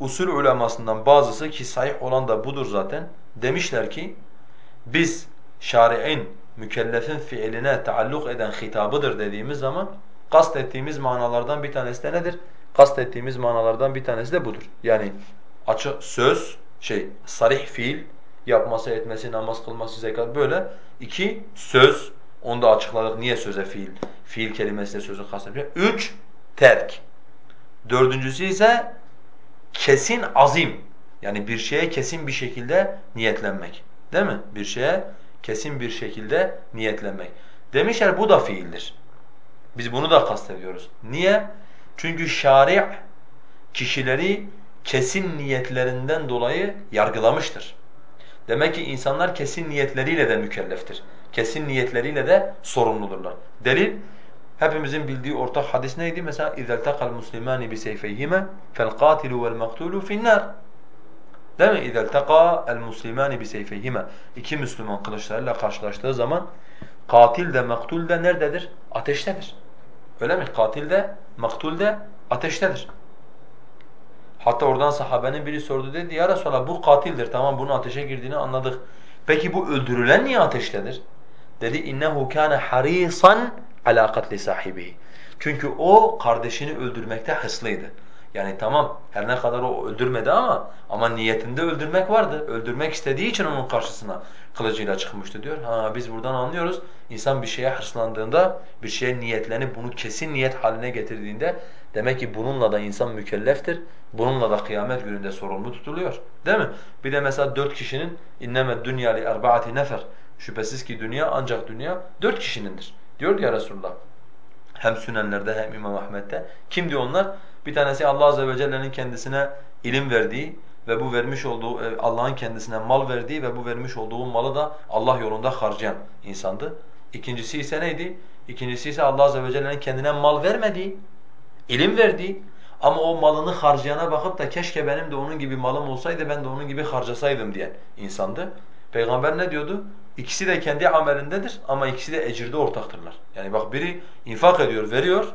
usul ulemasından bazısı ki sahih olan da budur zaten demişler ki biz şari'in mükellefin fiiline taalluk eden hitabıdır dediğimiz zaman kastettiğimiz manalardan bir tanesi de nedir? Kastettiğimiz manalardan bir tanesi de budur. Yani açık söz, şey sarih fiil yapması, etmesi, namaz kılması, zekat böyle. İki, söz. Onu da açıkladık. Niye söze fiil? Fiil kelimesiyle sözü kastediyor. Üç, terk. Dördüncüsü ise kesin azim. Yani bir şeye kesin bir şekilde niyetlenmek. Değil mi? Bir şeye kesin bir şekilde niyetlenmek. Demişler bu da fiildir. Biz bunu da kastediyoruz. Niye? Çünkü şari' kişileri kesin niyetlerinden dolayı yargılamıştır. Demek ki insanlar kesin niyetleriyle de mükelleftir. Kesin niyetleriyle de sorumludurlar. Delil hepimizin bildiği ortak hadis neydi? Mesela اِذَا الْتَقَى الْمُسْلِمَانِ بِسَيْفَيْهِمَا فَالْقَاتِلُ وَالْمَقْتُولُ فِي النَّارِ Değil mi? اِذَا الْتَقَى الْمُسْلِمَانِ بِسَيْفَيْهِمَا İki Müslüman kılıçlarıyla karşılaştığı zaman katil de maktul de nerededir? Ateştedir. Öyle mi? Katil de maktul de ateştedir. Hatta oradan sahabenin biri sordu dedi ya Resulallah bu katildir tamam bunun ateşe girdiğini anladık. Peki bu öldürülen niye ateştedir? Dedi innehu kana harisan ala katli sahibihi. Çünkü o kardeşini öldürmekte hırslıydı. Yani tamam her ne kadar o öldürmedi ama ama niyetinde öldürmek vardı. Öldürmek istediği için onun karşısına kılıcıyla çıkmıştı diyor. Ha biz buradan anlıyoruz. İnsan bir şeye hırslandığında, bir şeye niyetlenip bunu kesin niyet haline getirdiğinde demek ki bununla da insan mükelleftir. Bununla da kıyamet gününde sorumlu tutuluyor. Değil mi? Bir de mesela dört kişinin dünya li erbaati nefer. Şüphesiz ki dünya ancak dünya dört kişinindir. Diyor ya Resulullah. Hem Sünenlerde hem İmam Ahmet'te. Kim diyor onlar? Bir tanesi Allah azze ve celle'nin kendisine ilim verdiği ve bu vermiş olduğu e, Allah'ın kendisine mal verdiği ve bu vermiş olduğu malı da Allah yolunda harcayan insandı. İkincisi ise neydi? İkincisi ise Allah azze ve celle'nin kendine mal vermediği, ilim verdiği ama o malını harcayana bakıp da keşke benim de onun gibi malım olsaydı ben de onun gibi harcasaydım diyen insandı. Peygamber ne diyordu? İkisi de kendi amelindedir ama ikisi de ecirde ortaktırlar. Yani bak biri infak ediyor, veriyor,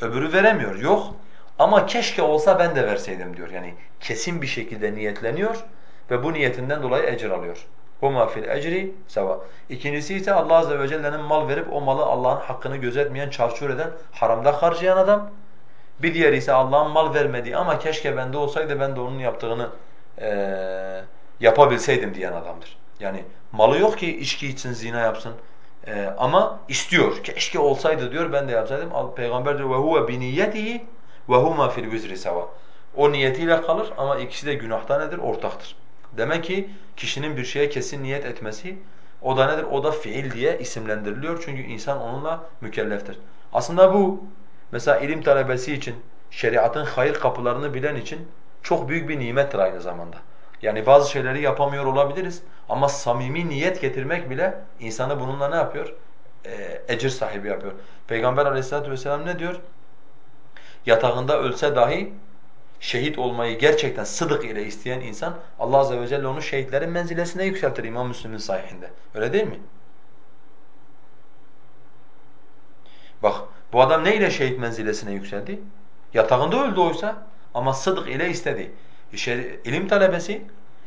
öbürü veremiyor. Yok. Ama keşke olsa ben de verseydim diyor. Yani kesin bir şekilde niyetleniyor ve bu niyetinden dolayı ecir alıyor. وَمَا فِي الْاَجْرِ seva. İkincisi ise Allah azze ve celle'nin mal verip o malı Allah'ın hakkını gözetmeyen, çarçur eden, haramda harcayan adam. Bir diğeri ise Allah'ın mal vermediği ama keşke bende olsaydı ben de onun yaptığını e, yapabilseydim diyen adamdır. Yani malı yok ki içki içsin, zina yapsın. E, ama istiyor. Keşke olsaydı diyor ben de yapsaydım. Peygamber diyor وَهُوَ بِنِيَّتِهِ وَهُمَا فِي الْوِزْرِ سَوَى O niyetiyle kalır ama ikisi de günahta nedir? Ortaktır. Demek ki kişinin bir şeye kesin niyet etmesi o da nedir? O da fiil diye isimlendiriliyor çünkü insan onunla mükelleftir. Aslında bu mesela ilim talebesi için, şeriatın hayır kapılarını bilen için çok büyük bir nimettir aynı zamanda. Yani bazı şeyleri yapamıyor olabiliriz ama samimi niyet getirmek bile insanı bununla ne yapıyor? Ee, ecir sahibi yapıyor. Peygamber aleyhissalatu vesselam ne diyor? Yatağında ölse dahi şehit olmayı gerçekten sıdık ile isteyen insan Allah azze ve celle onu şehitlerin menzilesine yükseltir İmam Müslim'in sahihinde. Öyle değil mi? Bak bu adam ne ile şehit menzilesine yükseldi? Yatağında öldü oysa ama sıdık ile istedi. Şeri, ilim talebesi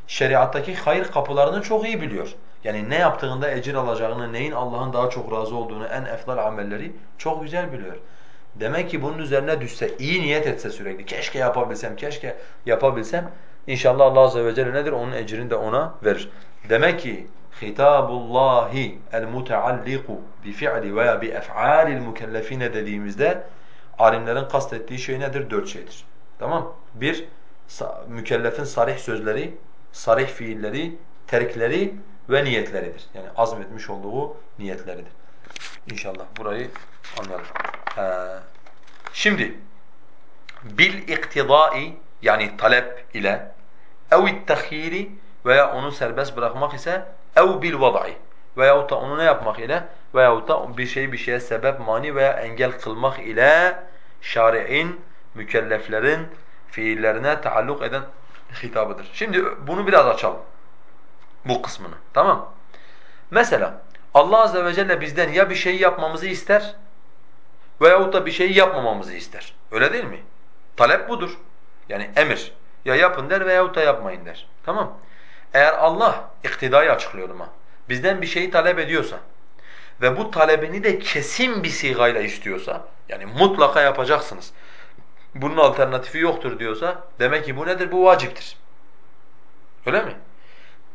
şeriattaki hayır kapılarını çok iyi biliyor. Yani ne yaptığında ecir alacağını, neyin Allah'ın daha çok razı olduğunu, en efdal amelleri çok güzel biliyor. Demek ki bunun üzerine düşse, iyi niyet etse sürekli, keşke yapabilsem, keşke yapabilsem, İnşallah Allah azze ve celle nedir? Onun ecrini de ona verir. Demek ki hitabullahi el-mutealliku bi fi'li veya bi ef'alil mukellefine dediğimizde alimlerin kastettiği şey nedir? Dört şeydir. Tamam? Bir, mükellefin sarih sözleri, sarih fiilleri, terkleri ve niyetleridir. Yani azmetmiş olduğu niyetleridir. İnşallah burayı anlayalım. Ee, şimdi bil iktidai yani talep ile ev tahyiri veya onu serbest bırakmak ise ev bil vad'i veyahut da onu ne yapmak ile veyahut da bir şeyi bir şeye sebep mani veya engel kılmak ile şari'in mükelleflerin fiillerine taalluk eden hitabıdır. Şimdi bunu biraz açalım. Bu kısmını. Tamam? Mesela Allah azze ve celle bizden ya bir şey yapmamızı ister veyahut da bir şeyi yapmamamızı ister. Öyle değil mi? Talep budur. Yani emir. Ya yapın der veyahut da yapmayın der. Tamam Eğer Allah, iktidayı açıklıyorum ha, bizden bir şeyi talep ediyorsa ve bu talebini de kesin bir sigayla istiyorsa, yani mutlaka yapacaksınız, bunun alternatifi yoktur diyorsa, demek ki bu nedir? Bu vaciptir. Öyle mi?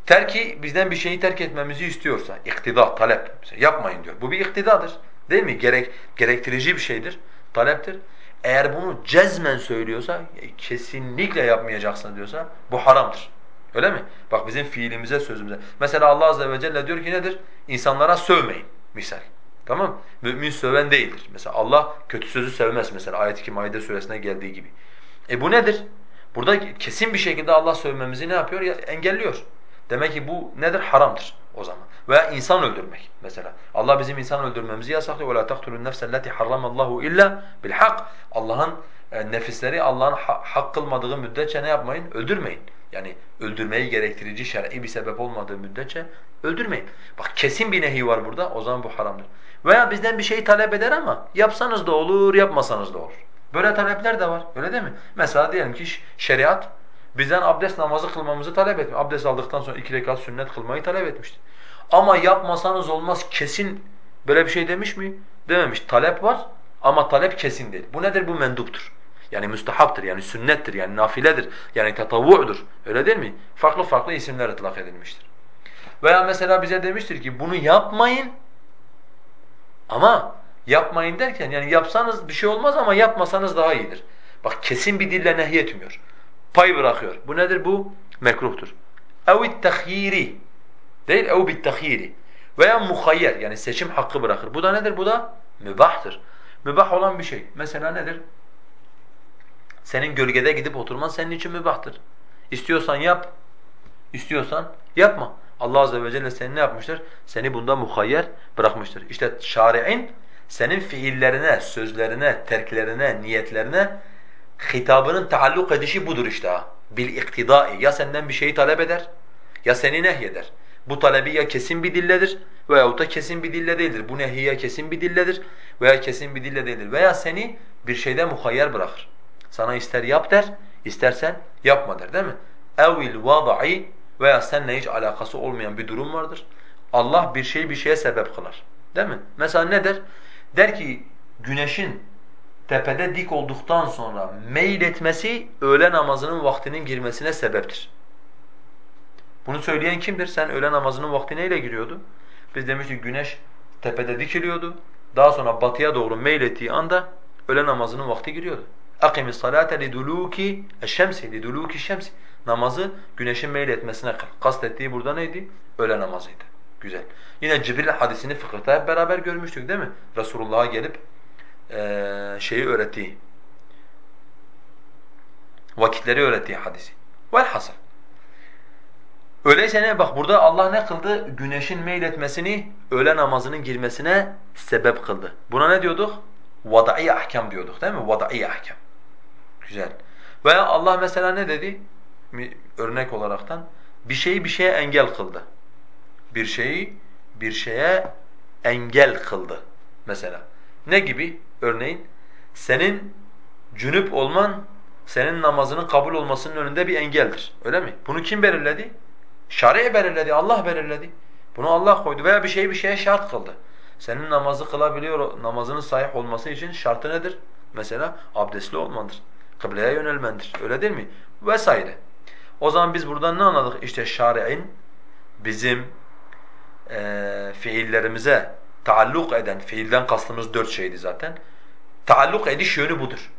Terki bizden bir şeyi terk etmemizi istiyorsa, iktida, talep, yapmayın diyor. Bu bir iktidadır. Değil mi? Gerek, gerektirici bir şeydir, taleptir. Eğer bunu cezmen söylüyorsa, kesinlikle yapmayacaksın diyorsa bu haramdır. Öyle mi? Bak bizim fiilimize, sözümüze. Mesela Allah azze ve celle diyor ki nedir? İnsanlara sövmeyin misal. Tamam Mümin söven değildir. Mesela Allah kötü sözü sevmez mesela ayet-i Maide suresine geldiği gibi. E bu nedir? Burada kesin bir şekilde Allah sövmemizi ne yapıyor? Engelliyor. Demek ki bu nedir? Haramdır o zaman. Veya insan öldürmek mesela. Allah bizim insan öldürmemizi yasaklıyor. وَلَا تَقْتُلُوا النَّفْسَ الَّتِي حَرَّمَ اللّٰهُ اِلَّا بِالْحَقِّ Allah'ın e, nefisleri Allah'ın hak kılmadığı müddetçe ne yapmayın? Öldürmeyin. Yani öldürmeyi gerektirici şer'i bir sebep olmadığı müddetçe öldürmeyin. Bak kesin bir nehi var burada o zaman bu haramdır. Veya bizden bir şeyi talep eder ama yapsanız da olur, yapmasanız da olur. Böyle talepler de var. Öyle değil mi? Mesela diyelim ki şeriat bizden abdest namazı kılmamızı talep etmiş. Abdest aldıktan sonra iki rekat sünnet kılmayı talep etmiştir. Ama yapmasanız olmaz kesin böyle bir şey demiş mi? Dememiş. Talep var ama talep kesin değil. Bu nedir? Bu menduptur. Yani müstehaptır, yani sünnettir, yani nafiledir, yani tetavvu'dur. Öyle değil mi? Farklı farklı isimler itlak edilmiştir. Veya mesela bize demiştir ki bunu yapmayın ama yapmayın derken yani yapsanız bir şey olmaz ama yapmasanız daha iyidir. Bak kesin bir dille nehyetmiyor. Pay bırakıyor. Bu nedir? Bu mekruhtur. اَوِ التَّخْيِيرِ Değil, اَوْ بِالتَّخْيِيرِ Veya muhayyer yani seçim hakkı bırakır. Bu da nedir? Bu da mübahtır. Mübah olan bir şey. Mesela nedir? Senin gölgede gidip oturman senin için mübahtır. İstiyorsan yap, istiyorsan yapma. Allah azze ve celle seni ne yapmıştır? Seni bunda muhayyer bırakmıştır. İşte şari'in senin fiillerine, sözlerine, terklerine, niyetlerine hitabının taalluk edişi budur işte ha. Bil iktidai. Ya senden bir şeyi talep eder ya seni nehyeder. Bu talebi ya kesin bir dilledir veyahut da kesin bir dille değildir. Bu nehi kesin bir dilledir veya kesin bir dille değildir. Veya seni bir şeyde muhayyer bırakır. Sana ister yap der, istersen yapma der değil mi? اَوْ الْوَضَعِ veya seninle hiç alakası olmayan bir durum vardır. Allah bir şeyi bir şeye sebep kılar. Değil mi? Mesela ne der? Der ki güneşin tepede dik olduktan sonra meyletmesi öğle namazının vaktinin girmesine sebeptir. Bunu söyleyen kimdir? Sen öğle namazının vakti neyle giriyordu? Biz demiştik güneş tepede dikiliyordu. Daha sonra batıya doğru meylettiği anda öğle namazının vakti giriyordu. اَقِمِ الصَّلَاةَ لِدُلُوكِ الشَّمْسِ لِدُلُوكِ الشَّمْسِ Namazı güneşin meyletmesine kastettiği burada neydi? Öğle namazıydı. Güzel. Yine Cibril hadisini fıkıhta hep beraber görmüştük değil mi? Resulullah'a gelip ee, şeyi öğrettiği, vakitleri öğrettiği hadisi. Velhasıl. Öyleyse ne? Bak burada Allah ne kıldı? Güneşin meyletmesini öğle namazının girmesine sebep kıldı. Buna ne diyorduk? Vada'i ahkam diyorduk değil mi? Vada'i ahkam. Güzel. Veya Allah mesela ne dedi? Örnek olaraktan bir şeyi bir şeye engel kıldı. Bir şeyi bir şeye engel kıldı mesela. Ne gibi? Örneğin senin cünüp olman senin namazının kabul olmasının önünde bir engeldir. Öyle mi? Bunu kim belirledi? Şari'i belirledi, Allah belirledi. Bunu Allah koydu veya bir şeyi bir şeye şart kıldı. Senin namazı kılabiliyor, namazının sahih olması için şartı nedir? Mesela abdestli olmandır, kıbleye yönelmendir. Öyle değil mi? Vesaire. O zaman biz buradan ne anladık? İşte şari'in bizim e, fiillerimize taalluk eden, fiilden kastımız dört şeydi zaten. Taalluk ediş yönü budur.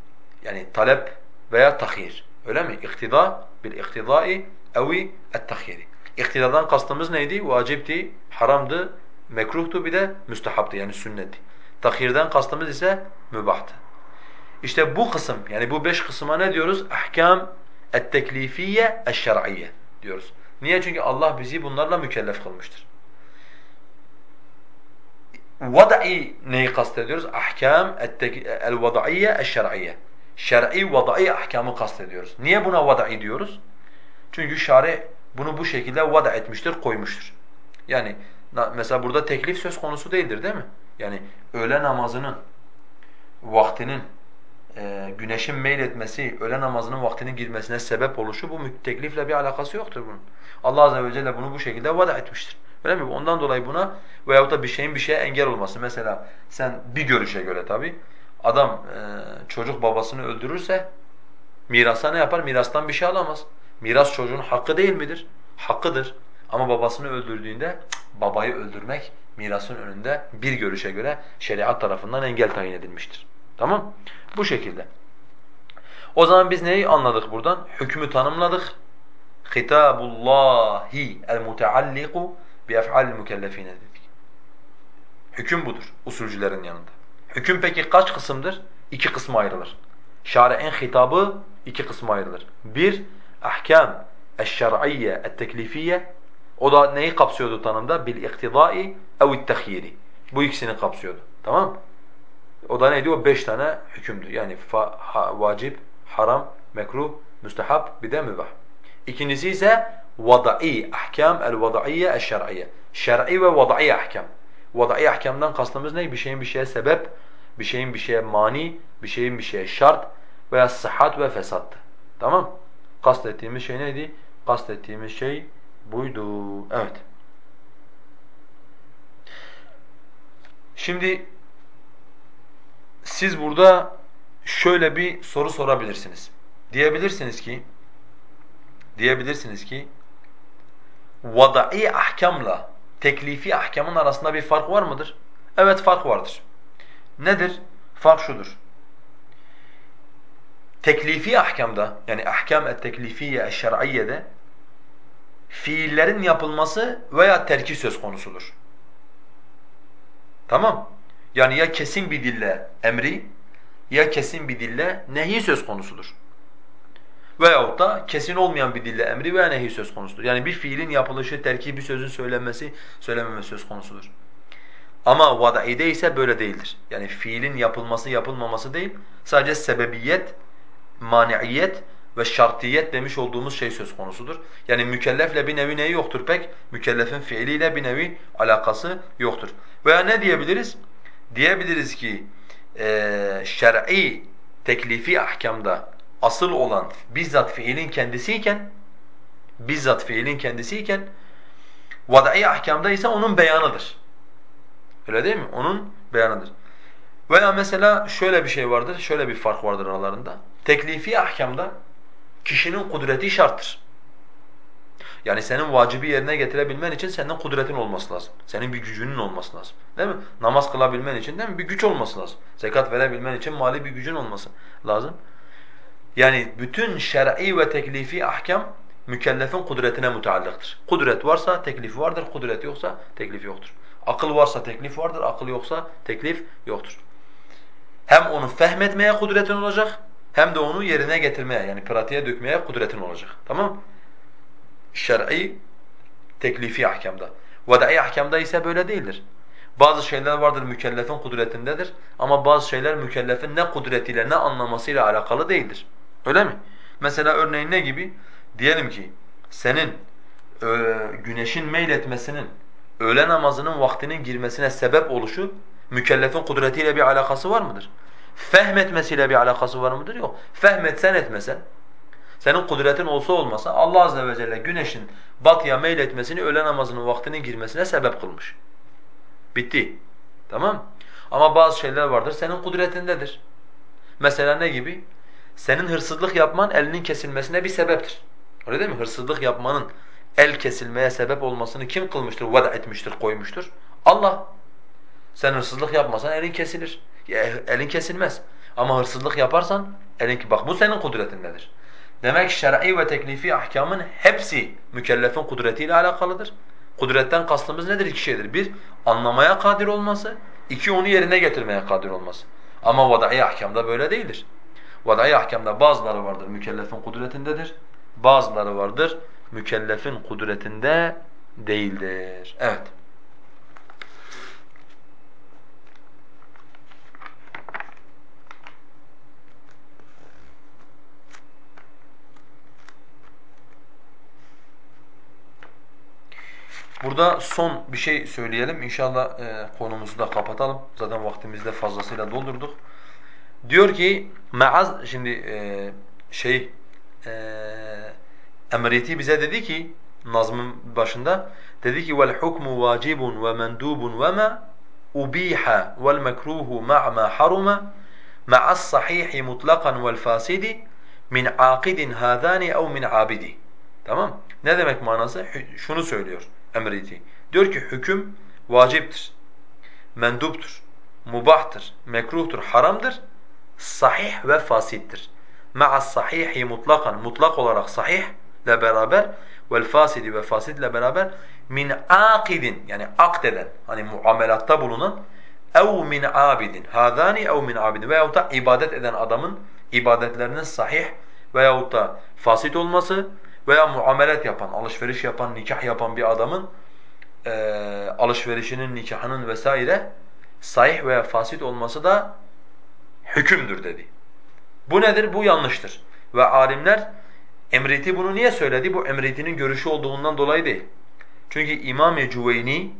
Yani talep veya tahir. Öyle mi? İktida bil iktidai evi et tahiri. İktidadan kastımız neydi? Vacipti, haramdı, mekruhtu bir de müstehaptı yani sünnetti. Tahirden kastımız ise mübahtı. İşte bu kısım yani bu beş kısma ne diyoruz? Ahkam et-teklifiye eş-şer'iyye diyoruz. Niye? Çünkü Allah bizi bunlarla mükellef kılmıştır. Vad'i neyi kastediyoruz? Ahkam el-vad'iyye eş-şer'iyye. Şer'i vad'i ahkamı kastediyoruz. Niye buna vad'i diyoruz? Çünkü şari bunu bu şekilde vada etmiştir, koymuştur. Yani mesela burada teklif söz konusu değildir değil mi? Yani öğle namazının vaktinin e, güneşin meyletmesi, öğle namazının vaktinin girmesine sebep oluşu bu teklifle bir alakası yoktur bunun. Allah azze ve celle bunu bu şekilde vada etmiştir. Öyle mi? Ondan dolayı buna veyahut da bir şeyin bir şeye engel olması. Mesela sen bir görüşe göre tabi adam e, çocuk babasını öldürürse mirasa ne yapar? Mirastan bir şey alamaz. Miras çocuğun hakkı değil midir? Hakkıdır. Ama babasını öldürdüğünde babayı öldürmek mirasın önünde bir görüşe göre şeriat tarafından engel tayin edilmiştir. Tamam? Bu şekilde. O zaman biz neyi anladık buradan? Hükmü tanımladık. Hitabullahi el-mutealliku bi ef'alil mükellefine dedik. Hüküm budur usulcülerin yanında. Hüküm peki kaç kısımdır? İki kısma ayrılır. Şari'in hitabı iki kısma ayrılır. Bir, ahkam eş-şer'iyye et-teklifiyye o da neyi kapsıyordu tanımda? Bil iktidai ev. Bu ikisini kapsıyordu. Tamam? O da neydi? O beş tane hükümdü. Yani fa, ha, vacip, haram, mekruh, müstehap bir de mübah. İkincisi ise vada'i ahkam el-vada'iyye el-şer'iyye. Şer'i ve vada'i ahkam. Vada'i ahkamdan kastımız ne? Bir şeyin bir şeye sebep, bir şeyin bir şeye mani, bir şeyin bir şeye şart veya sıhhat ve fesattı. Tamam? Kastettiğimiz şey neydi? Kastettiğimiz şey buydu. Evet. Şimdi siz burada şöyle bir soru sorabilirsiniz. Diyebilirsiniz ki diyebilirsiniz ki vada'i ahkamla teklifi ahkamın arasında bir fark var mıdır? Evet fark vardır. Nedir? Fark şudur. Teklifi ahkamda yani ahkam et-teklifiye eş-şer'iyyede fiillerin yapılması veya terki söz konusudur. Tamam? Yani ya kesin bir dille emri ya kesin bir dille nehi söz konusudur. Veyahut da kesin olmayan bir dille emri veya nehi söz konusudur. Yani bir fiilin yapılışı, terki bir sözün söylenmesi, söylememesi söz konusudur. Ama vada'ide ise böyle değildir. Yani fiilin yapılması, yapılmaması değil, sadece sebebiyet, maniiyet ve şartiyet demiş olduğumuz şey söz konusudur. Yani mükellefle bir nevi neyi yoktur pek? Mükellefin fiiliyle bir nevi alakası yoktur. Veya ne diyebiliriz? Diyebiliriz ki e, şer'i teklifi ahkamda asıl olan bizzat fiilin kendisiyken bizzat fiilin kendisiyken vadai ahkamda ise onun beyanıdır. Öyle değil mi? Onun beyanıdır. Veya mesela şöyle bir şey vardır, şöyle bir fark vardır aralarında. Teklifi ahkamda kişinin kudreti şarttır. Yani senin vacibi yerine getirebilmen için senden kudretin olması lazım. Senin bir gücünün olması lazım. Değil mi? Namaz kılabilmen için değil mi? Bir güç olması lazım. Zekat verebilmen için mali bir gücün olması lazım. Yani bütün şer'i ve teklifi ahkam mükellefin kudretine muteallıktır. Kudret varsa teklif vardır, kudret yoksa teklif yoktur. Akıl varsa teklif vardır, akıl yoksa teklif yoktur. Hem onu fehmetmeye kudretin olacak, hem de onu yerine getirmeye yani pratiğe dökmeye kudretin olacak. Tamam Şer'i teklifi ahkamda. Vadai ahkamda ise böyle değildir. Bazı şeyler vardır mükellefin kudretindedir ama bazı şeyler mükellefin ne kudretiyle ne anlamasıyla alakalı değildir. Öyle mi? Mesela örneğin ne gibi? Diyelim ki senin e, güneşin meyletmesinin öğle namazının vaktinin girmesine sebep oluşu mükellefin kudretiyle bir alakası var mıdır? Fehmetmesiyle bir alakası var mıdır? Yok. Fehmetsen etmesen, senin kudretin olsa olmasa Allah azze ve celle güneşin batıya meyletmesini öğle namazının vaktinin girmesine sebep kılmış. Bitti. Tamam? Ama bazı şeyler vardır senin kudretindedir. Mesela ne gibi? Senin hırsızlık yapman elinin kesilmesine bir sebeptir. Öyle değil mi? Hırsızlık yapmanın el kesilmeye sebep olmasını kim kılmıştır, vada etmiştir, koymuştur? Allah. Sen hırsızlık yapmasan elin kesilir. Elin kesilmez. Ama hırsızlık yaparsan elin bak bu senin kudretindedir. Demek şer'i ve teklifi ahkamın hepsi mükellefin kudretiyle alakalıdır. Kudretten kastımız nedir? İki şeydir. Bir, anlamaya kadir olması. iki onu yerine getirmeye kadir olması. Ama vadai ahkamda böyle değildir. Vadai ahkamda bazıları vardır mükellefin kudretindedir. Bazıları vardır mükellefin kudretinde değildir. Evet. Burada son bir şey söyleyelim. İnşallah e, konumuzu da kapatalım. Zaten vaktimizi de fazlasıyla doldurduk. Diyor ki Maaz şimdi e, şey e, Emriti bize dedi ki nazmın başında dedi ki vel hukmu vacibun ve mendubun ve ma ubiha vel mekruhu ma'a ma haruma ma'as sahihi mutlakan vel fasidi min aqidin hadani ev min abidi. Tamam? Ne demek manası? Şunu söylüyor Emriti. Diyor ki hüküm vaciptir, menduptur, mubahtır, mekruhtur, haramdır, sahih ve fasittir. Ma'as sahihi mutlakan, mutlak olarak sahih ile beraber vel fasidi ve fasidle beraber min akidin yani akdeden hani muamelatta bulunan ev min abidin hadani ev min abidin veyahut da ibadet eden adamın ibadetlerinin sahih veyahut da fasit olması veya muamelet yapan, alışveriş yapan, nikah yapan bir adamın e, alışverişinin, nikahının vesaire sahih veya fasit olması da hükümdür dedi. Bu nedir? Bu yanlıştır. Ve alimler Emriti bunu niye söyledi? Bu Emriti'nin görüşü olduğundan dolayı değil. Çünkü İmam-ı Cüveyni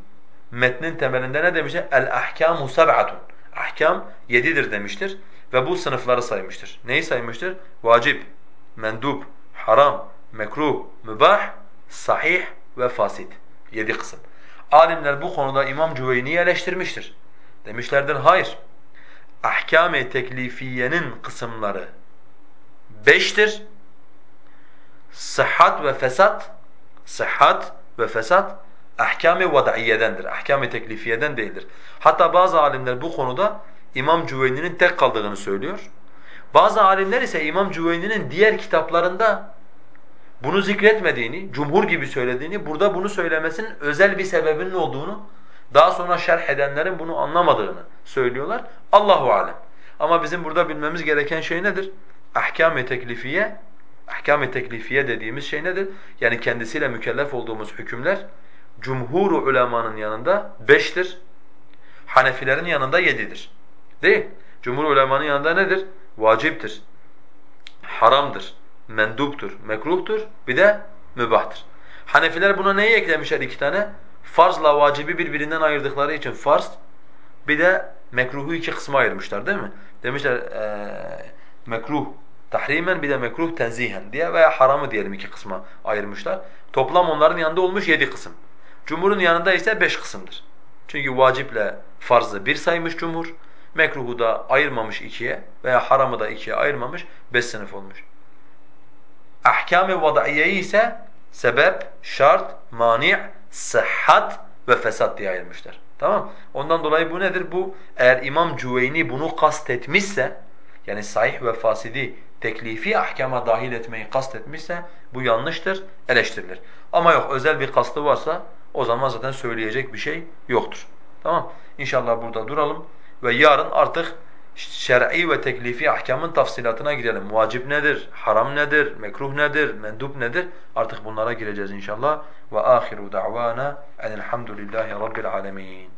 metnin temelinde ne demiştir? El-ahkamu seb'atun. Ahkam yedidir demiştir ve bu sınıfları saymıştır. Neyi saymıştır? Vacip, mendup, haram, mekruh, mübah, sahih ve fasit. Yedi kısım. Alimler bu konuda İmam Cüveyni'yi eleştirmiştir. Demişlerdir hayır. Ahkam-ı teklifiyenin kısımları beştir. Sıhhat ve fesat, sıhhat ve fesat ahkam-ı vad'iyedendir. Ahkam-ı teklifiyeden değildir. Hatta bazı alimler bu konuda İmam Cüveyni'nin tek kaldığını söylüyor. Bazı alimler ise İmam Cüveyni'nin diğer kitaplarında bunu zikretmediğini, cumhur gibi söylediğini, burada bunu söylemesinin özel bir sebebinin olduğunu, daha sonra şerh edenlerin bunu anlamadığını söylüyorlar. Allahu alem. Ama bizim burada bilmemiz gereken şey nedir? Ahkam-ı teklifiye, ahkam-ı teklifiye dediğimiz şey nedir? Yani kendisiyle mükellef olduğumuz hükümler cumhur ulemanın yanında beştir, Hanefilerin yanında yedidir. Değil. Cumhur ulemanın yanında nedir? Vaciptir, haramdır, menduptur, mekruhtur, bir de mübahtır. Hanefiler buna neyi eklemişler iki tane? Farzla vacibi birbirinden ayırdıkları için farz, bir de mekruhu iki kısma ayırmışlar değil mi? Demişler ee, mekruh tahrimen bir de mekruh tenzihen diye veya haramı diyelim iki kısma ayırmışlar. Toplam onların yanında olmuş yedi kısım. Cumhurun yanında ise beş kısımdır. Çünkü vaciple farzı bir saymış cumhur, mekruhu da ayırmamış ikiye veya haramı da ikiye ayırmamış, beş sınıf olmuş. Ahkam-ı vad'iyeyi ise sebep, şart, mani', sıhhat ve fesat diye ayırmışlar. Tamam Ondan dolayı bu nedir? Bu eğer İmam Cüveyni bunu kastetmişse, yani sahih ve fasidi teklifi ahkama dahil etmeyi kastetmişse bu yanlıştır, eleştirilir. Ama yok özel bir kastı varsa o zaman zaten söyleyecek bir şey yoktur. Tamam? İnşallah burada duralım ve yarın artık şer'i ve teklifi ahkamın tafsilatına girelim. Vacip nedir? Haram nedir? Mekruh nedir? Mendup nedir? Artık bunlara gireceğiz inşallah. Ve ahiru da'vana enelhamdülillahi rabbil alemin.